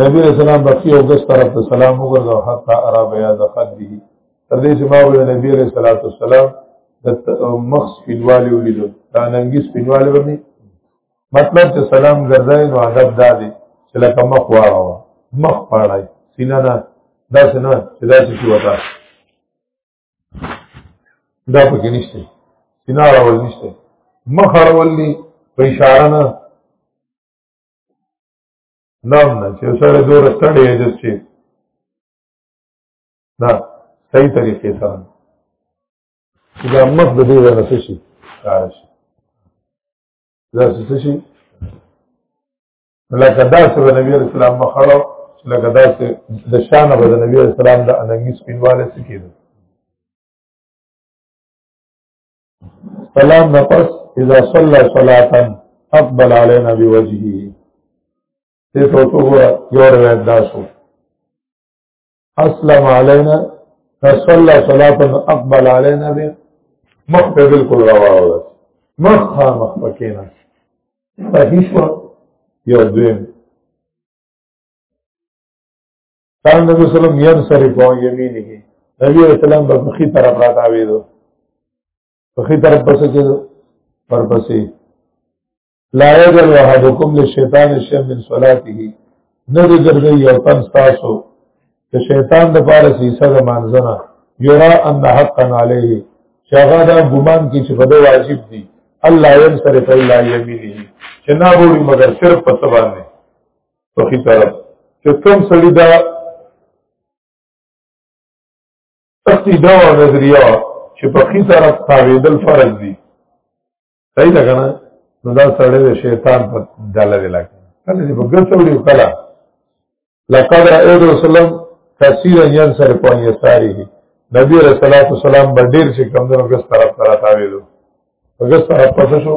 نبی علیہ السلام بقی او ګس طرف ته سلام وګرځاو حتی ارا بیا د قدره تر دې چې ما ول نبی علیہ الصلوۃ والسلام د مخ سپینوالی ولیدو دا ننګي سپینوالی باندې مطلب چې سلام ګرځای نو ادب دا دی چې لکه مخ واړو مخ پاړای سینه نه دا سینه چې دا څه وتا دا پکې نشته سینه راول نشته مخ راول دی په اشاره نه نام نه چې سره دور ستړي دې چې نه صحیح طریقې سره دا مخ د دې نه شي کار شي دا څه شي لکه دا چې د نبی رسول الله مخړو لکه دا چې د شان به د نبی رسول الله د انګي سپینواله سکیدو سلام نفس اذا صلى صلاه اقبل علينا بوجهه دې ته وګوره یو روایت دا شو اسلم علينا فصلى صلاه اقبل علينا به مخ په بالکل راوړل مخ ها مخ پکینا صحیح شو یو دویم قال نبی صلی الله علیه وسلم ينصرف عن يمينه نبی علیہ السلام په مخې طرف راتاوېدو په مخې طرف پسې کېدو پر پسې لا يجل وحدكم للشيطان شيئا من صلاته نه دې ګرځي یو تن تاسو د شیطان د پاره سیسه د مانځنه یرا ان حقا علیه شغا دا ګمان کی چې بده واجب دي الله ينصرف الا يمينه چې نه وړي مگر صرف په سبانه صحیح طرف چې کوم سړي دا عقیده او نظریه چې په خي طرف تاویدل فرض دي صحیح ده کنه نو دا سړی د شیطان په ډاله دی لکه کله چې په ګرځو دی کله لقد رأيت وسلم كثيرا ينصر قوان يساره نبی رسول الله صلی الله علیه وسلم ډیر چې کوم دغه ګس طرف طرف تاویدو ګس طرف پس شو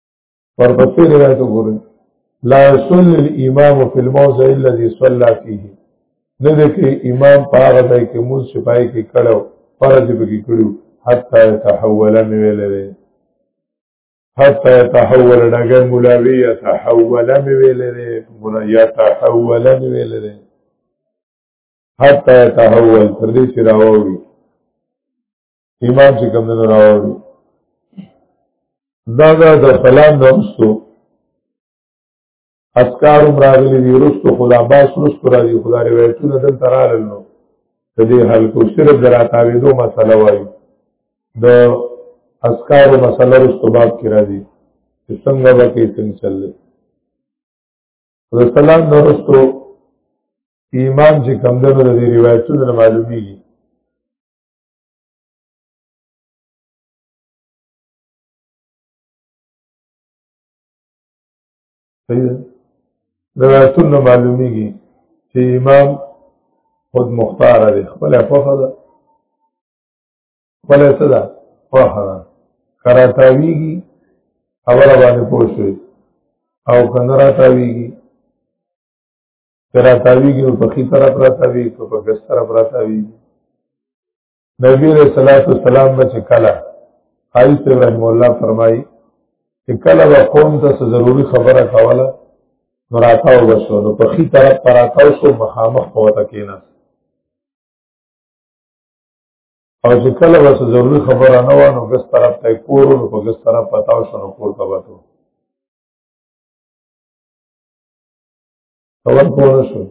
ورپسې روایت وګورئ لا يصلي الامام في الموضع الذي صلى فيه نه دې کې امام په هغه ځای کې مول سپای کې کړو فرض به کې کړو حتا يتحول مې ویلې حتا يتحول دغه مولاوی يتحول مې ویلې مولا يتحول مې ویلې حتا يتحول تر دې چې راوړي امام چې کوم نه راوړي دا دا د سلام نه وستو اسکار راغلي دي رستو خدا باس رستو راځي خدا روایتونه دل ترالل نو د دې حلقو صرف دراتاوي دو مسله وایي د اسکار مسله رستو باب کې راځي څنګه به کې څنګه چلل د سلام نه وستو ایمان چې کم دنو د روایتونو معلومیږي دا رسول معلومیږي چې امام خود مختار دی خپل فخه ده خپل څه ده فخه ده کراتاویږي اوله باندې پوښوي او کنه راتاویږي کراتاوی کې په خي طرف راتاوی کو په ګس طرف راتاوی نبی علیہ الصلوۃ والسلام بچ کلا قاری سے رحم الله فرمایي چې کله به قوم ته ضروری خبره کوله مراتاو بشو نو په خي طرف پراتاو شو مخامخ پوتا کینا او چې کله به ضروری خبره نه وانه ګس طرف ته کورو نو په ګس طرف پتاو شو نو کور ته وته خبر پوه شو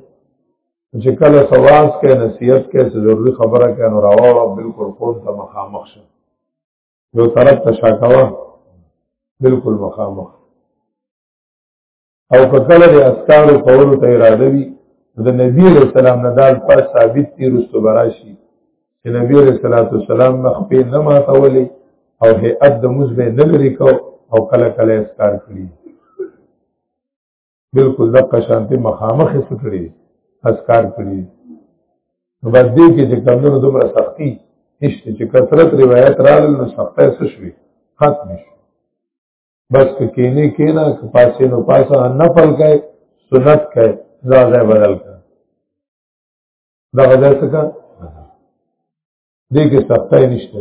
چې کله سواز کې نصیحت کې ضروري خبره کې نو راوړه بالکل قوم ته مخامخ شه یو طرف ته شاکوا بالکل مخامخ او کله د اسکار کولو ته اراده وي د نبی علیہ السلام نه دال پر ثابت دي رستو براشي چې نبی علیہ الصلوۃ والسلام مخ په نه ماتولې او هيئت د مزبه نه لري کو او کله کله اسکار کړی بالکل دغه شانتي مخامخ څه کړی اسکار کړی نو باید دې کې چې کمونو دومره سختی نشته چې کثرت روایت راغل نو سخته څه شوي ختم شي بس که کینه کینا که پاسې نو پاسه نه پل کای سنت کای ځا ځای بدل کړ دا غځای څه کړ دې کې سخته نشته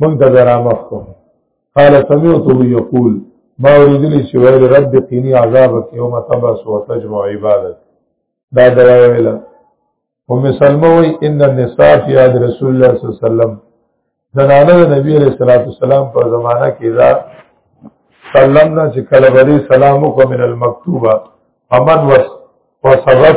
مونږ ته درامخ کو قال سمعته یقول ما اوریدلی چې ویل رب قینی عذابک یوم تبس وتجمع عبادت دا دوا ویل ام سلمہ وی ان النساء فی عهد رسول الله صلی الله علیه وسلم زنانه د نبی علیہ الصلوۃ والسلام په زمانہ کې دا سلمنا چې کله بری سلام کو من المکتوبه امن وس وسبب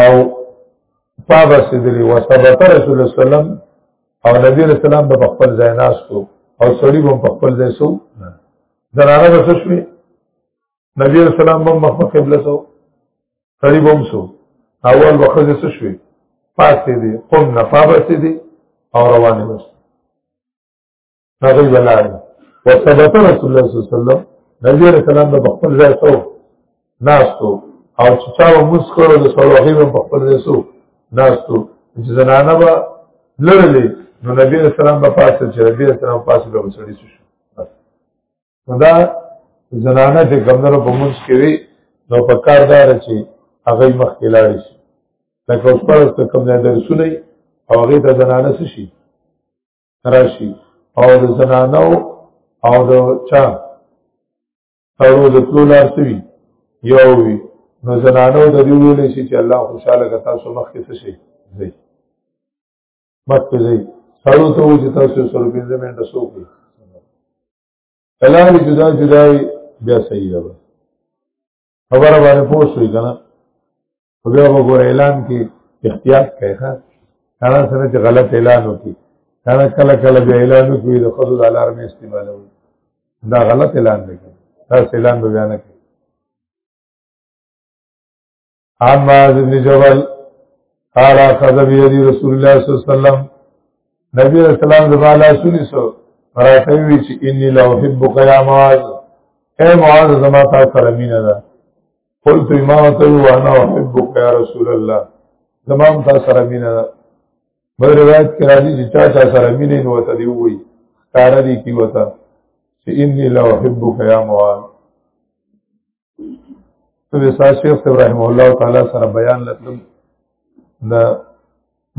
او صاحب سیدلی و ثبت رسول الله سلام او نبی رسول الله په خپل ځای ناس کو او سړی هم په خپل ځای سو زنانه به څه شوې نبی رسول الله هم مخ په قبله سو سړی هم سو اول وخت څه شوې پاتې دي قم نفابه دي او روانه وسته هغه ولاړ وثبت رسول الله صلی الله علیه وسلم نبی علیہ السلام په خپل ځای سو ناستو او چې چا موږ کړو د صلوحي په خپل ځای سو ناستو چې زنانه به لړلې نو نبی علیہ السلام په پاسه چې نبی علیہ السلام پاسه به وسړي شو دا زنانه چې ګمنو په موږ کې وي نو په کار دار چې هغه مخ کې لاړ شي لکه اوس پر څه کوم نه درسونه او هغه ته زنانه شي راشي او د زنانو او د چا تړو د تلو لار سوي یو وي نو زنانو د دې ویلې شي چې الله خوشاله که تاسو مخ کې څه شي زی مخ کې زی سړو ته و چې تاسو سره پنځه منټه سو کې کلام جدا جدا بیا صحیح ده خبره باندې پوښتې کنه په بیا وګور اعلان کې احتیاط کوي ښا کله سره چې غلط اعلان وکړي کله کله کله بیا اعلان وکړي د خود الارم استعمالوي دا غلط اعلان دی دا اعلان به بیان کړي عن معاذ بن جبل قال اخذ بيدي رسول الله صلى الله عليه وسلم نبی علیہ السلام زما لا سونی سو راته وی چې انی لا احبک یا معاذ اے معاذ زما تا سره مینه ده قلت ما ته وانا احبک یا رسول الله زما تا سره مینه ده بل روایت کې راځي چې چا چا سره مینه نو ته دی وی کار دی کی وتا چې انی لا احبک یا معاذ نو د ساز شیخ ابراهیم الله تعالی سره بیان لتلم د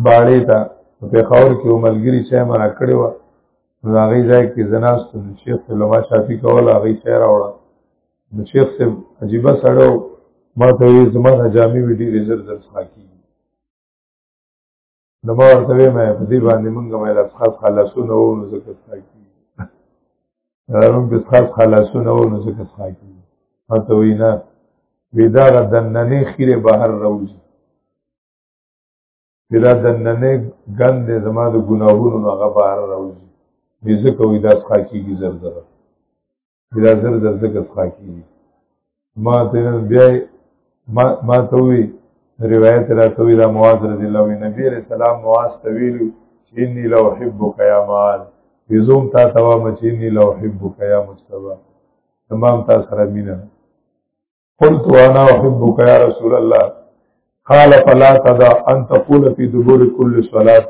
باړې ته په خاور کې عملګری چې مرا کړی و نو هغه ځای کې زناست نو شیخ لما شافی کول هغه چې راوړه نو شیخ سے عجیب سره ما ته یې زما جامع ویډی ریزر درس حقیقي نو ما ورته وې مې په دې باندې مونږه مې لاس خاص خلاصونه و نو زکه ساکي راوم په خاص خلاصونه و نو زکه ساکي ماته وې نه ودا غدننې خیره بهر راوځي ودا دننې ګند زما د ګناهونو هغه بهر راوځي دې زکه وې داس خاکي کی زردره بلا زر زر زکه څخه کیږي ما ته بیا ما ما ته وی روایت راته وی دا معاذ رضی الله عنه نبی رسول الله معاذ طویل انی لو احبک یا معاذ یزوم تا توا مچینی لو احبک یا مصطفی تمام تا سره مینه قلت وانا احبك يا رسول الله قال فلا تدع ان تقول في دبر كل صلاه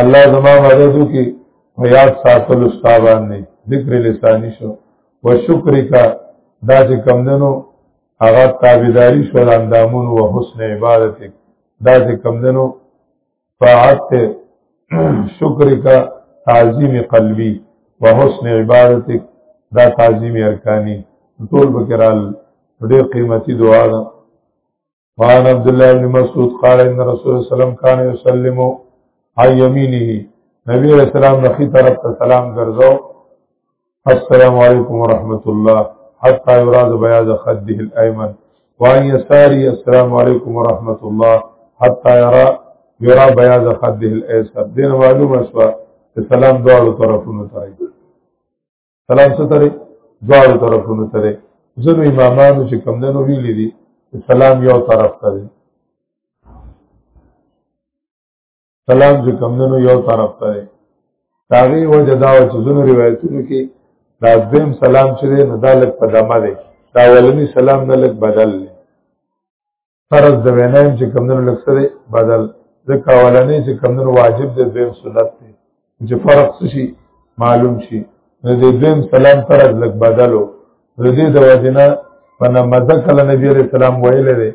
الله زما مدد وکي په یاد ساتلو ستا باندې ذکر لسانی شو و شکر کا دا چې کمدنو هغه تابعداري شو اندامونو او حسن عبادت دا چې کمدنو طاعت شکر کا تعظیم قلبی و حسن عبادت دا تعظیم ارکانی ټول بکرال ډېر قیمتي دعا ده وعن عبد الله بن مسعود قال ان رسول الله صلی الله علیه وسلم كان يسلم عن يمينه نبی علیہ السلام نخی طرف ته سلام ګرځاو السلام علیکم ورحمت الله حتى يراز بياض خده الايمن وعن يساري السلام عليكم ورحمة الله حتى يرى يرى بياض خده الايسر دين معلومه شوه سلام دوارو طرفونو تائی سلام ستره دواړو طرفونو سره زنو امامانو چې کم دنو ویلي دي سلام یو طرف ته دی سلام چې کم دنو یو طرف ته دی تاغي وجه دا چې زنو روایتونو کې دا دویم سلام چې نه دا لک په دمه دی دا ولنی سلام نه لک بدل دی فرض د وینایم چې کمونو لکسره بدل ځکه اولنې چې کمونو واجب دی دویم سنت دی چې فرق شي معلوم شي نو د دویم سلام فرض لک بدلو د دې د وجنه په نماز کله نبی عليه السلام ویل دی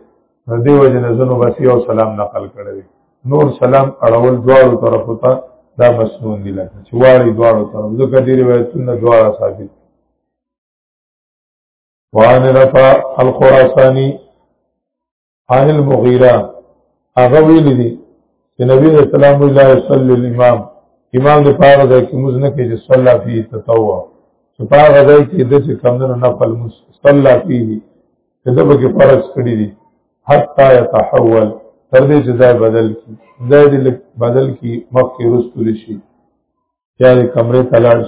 نو دې وجنه زنو بس یو سلام نقل کړی دی نور سلام اړول دواړو طرفو ته دا مسنون دي لکه چې واړی دواړو طرف ځکه دې روایتونه دواړه ثابت وعن رفا الخراسانی عن المغیره هغه ویل دي چې نبی رسول الله صلی الله علیه وسلم امام امام د پاره د کې موږ نه کې چې صلی فی تطوع چې پاره د کې د څه کم نه نه فل صلی فی چې د بګه فرض کړی دي حتا يتحول تر دې چې ځای بدل کی ځای دې بدل کی مخ کې رستول شي یا د کمرې تلاش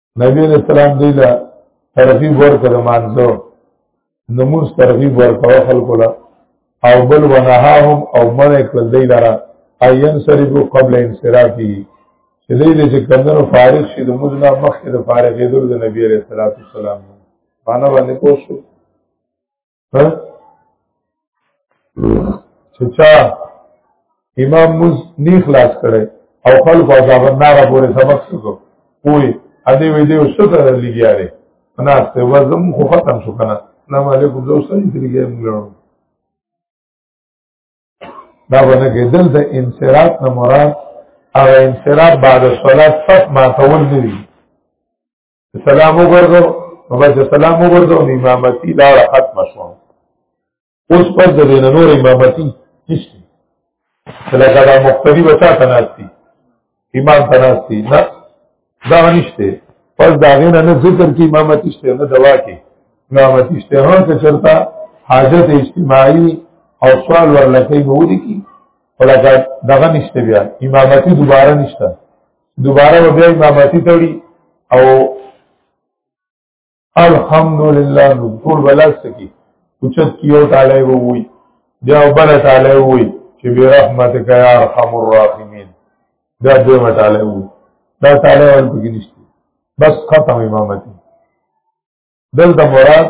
نبی علیہ السلام دی له ترغیب ورکړه مانځو نموز ترغیب ورکړه خلکو له او بل ونهاهم او منع کړل دی لاره اين سربو قبل انصرافي چې دی چې کندنو فارغ شي د مزنا مخکې د فارغېدل د نبی عليه الصلاه والسلام باندې باندې پوښتنه چې چا امام موز نی خلاص کړي او خلق عذاب النار پورې سبق شو کوی ا دې وې دې وسو ته لګیاره انا ته وزم خو ختم شو کنه السلام علیکم زه اوسه دې لګیاره موږ دا ونه کې دلته انصراف نه مراد او انصراف بعد الصلاه صف ما تول دی سلام وګرځو نو بس سلام وګرځو نو امامتي دا ختم شو اوس پس د دین نور امامتي نشته لکه دا مقتدی بچا تناستی امام تناستی نه دا نشته پس دا غین نه ذکر کی امامتي شته نه دوا کی امامتي شته هر څه چرتا حاجت اجتماعي او سوال ورلکې به ودی کی ولکه دغه نشته بیا امامتي دوباره نشته دوباره به بیا امامتی تړي او الحمدلله نو ټول بلاس کی اوچت کیو تعالی ووی بیا بل تعالی ووی چې به رحمت کا یا ارحم الراحمین دا دیو تعالی ووی دا تعالی ول بګی نشته بس ختم امامتی دلته مراد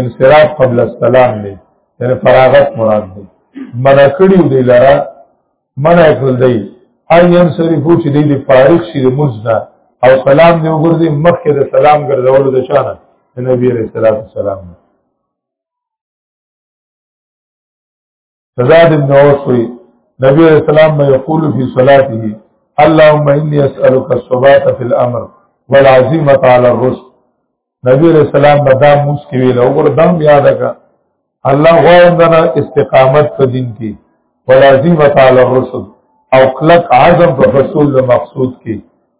انصراف قبل السلام دی یعنی فراغت مراد دی منع کړیو دی لرا منع کړل دی ان ينصرفو چې دی دی فارغ شي د مزنا او سلام دی وګرځي مخکې د سلام ګرځولو د شانه نبی رسول الله سلام دی سزاد ابن اوس وی نبی علیہ السلام ما یقول فی صلاته اللهم انی اسالک الثبات فی الامر والعزیمه علی الرشد نبی علیہ السلام مدام موس کی ویل او دم یاد کا الله غوندنا استقامت په دین کې والعزیمه علی الرشد او کلک عزم په حصول د مقصود کې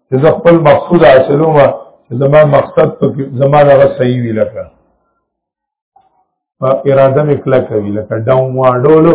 چې زه خپل مقصود حاصلوم چې زما مقصد په زما هغه صحیح وی لکه په اراده مې کله کوي لکه ډاون واډولو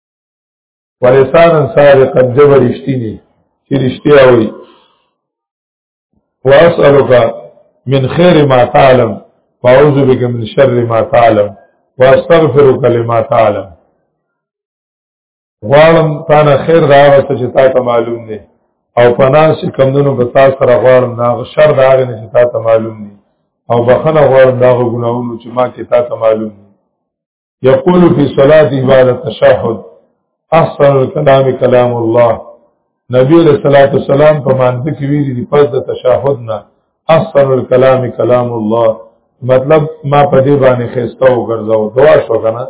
ولسانا صادقا جبر رشتینی چې رشتیا وي واسالک من خیر ما تعلم واعوذ بک من شر ما تعلم واستغفرک لما تعلم غواړم تا نه خیر دا وسه چې تا ته معلوم دی او پناه چې کمندونو په تاسو سره غواړم دا شر دا نه چې تا ته معلوم دی او بخنه غواړم دا غناونو چې ما کې تا ته معلوم دی یقول فی صلاة بعد تشهد احسن الكلام کلام الله نبی علیہ الصلوۃ والسلام په مانځ کې ویلي دی پس د تشهد نه احسن الكلام کلام الله مطلب ما په دې باندې خسته او ګرځاو دوا شو کنه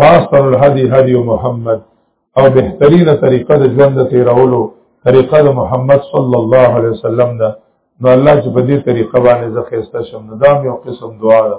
واحسن الهدی هدی محمد او بهترینه طریقه د ژوند تیرولو طریقه د محمد صلی الله علیه وسلم ده نو الله چې په دې طریقه باندې زه خسته شم نو دا یو قسم دعا ده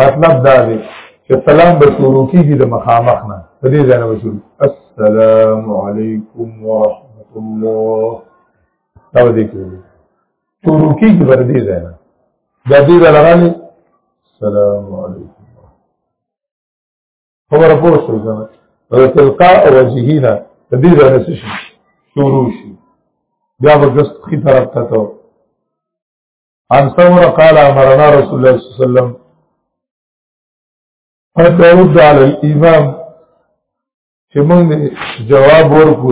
مطلب دا دی چې سلام به شروع کیږي د مخامخ نه په دې ځای نه به شروع السلام علیکم ورحمت الله دا به دې کېږي شروع کیږي په دې ځای نه دا دې ځای لغاني السلام علیکم خبره پوه شوې کنه د تلقاء وجهینا د دې ځای نه شي شروع شي بیا به ګست خي طرف ته ته عن ثور قال امرنا رسول الله صلى الله عليه وسلم ان نرد على الامام چې موږ جواب ورکو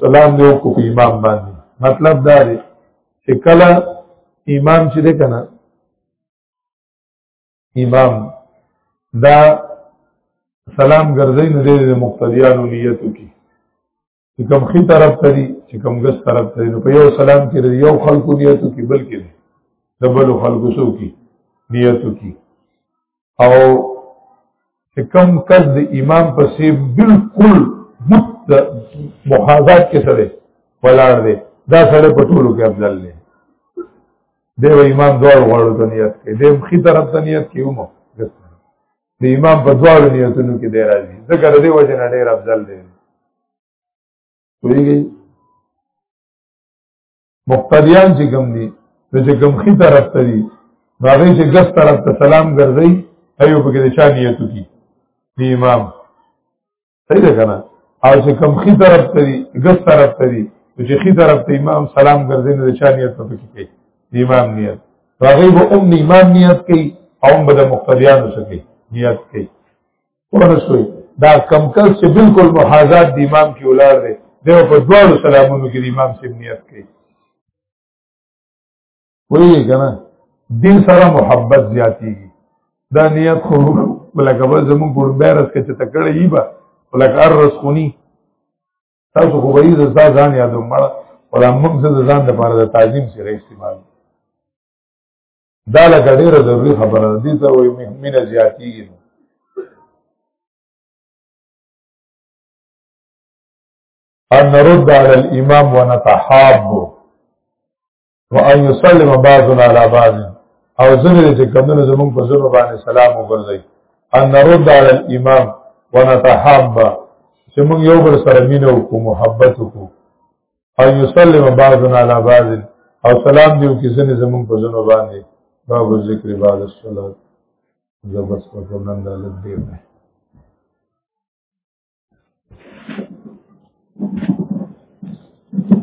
سلام دی وکړو په امام باندې مطلب دا دی چې کله امام چې ده کنه امام دا سلام ګرځي نه دی د مقتدیانو نیتو کې چې کوم خي طرف ته دي چې کوم ګس طرف ته دي نو په یو سلام کې یو خلکو نیتو کې بل کې د بل خلکو سو کې نیتو کې او چې کوم کس د امام پسې بالکل مت محاذات کې سره ولاړ دی دا سره په ټولو کې افضل دی دی امام دوړ غړو ته نیت کوي دی خي طرف ته نیت کوي مو د امام په دواړو نیتونو کې دی راځي ځکه د دې وجه نه ډېر افضل دی پوهېږي مقتدیان چې کوم دي نو چې کوم ښي طرف ته دي نو هغوی چې ګس طرف ته سلام ګرځوي ایو پکې د چا نیتو کی دی امام صحیح ده کنه او چې کم خي طرف ته دي ګس طرف ته دي چې خي طرف ته امام سلام ګرځي نه چا نیت په کې کوي امام نیت هغه به ام امام نیت کوي او هم به مقتدیان وسکي نیت کوي ورنه شوي دا کم کس چې بالکل محاذات د امام کې ولار دی دغه په دوه سلامونو کې امام سیم نیت کوي وایي کنه دین سره محبت زیاتیږي دا نیت خو لکه بل زمون په بیرس کې چې تکړه یی با لکه ارس خونی تاسو خو به یې ځان یادو مړ ولا موږ ځان د پاره د تعظیم سره استعمال دا لکه ډیره ضروري خبره ده دې ته وایي مهمنه زیاتیږي ان نرد على الامام ونتحاب و ان يسلم بعضنا على بعض او زنه دې کمنو زمون په زړه باندې سلام وګرځي ان نرد على الامام ونتحاب چې موږ یو بل سره مینه او محبت وکړو او يسلم بعضنا على بعض او سلام دیو کې زنه زمون په زړه باندې باب ذکر بعد الصلاه زبس په نن د لږ دی Thank you.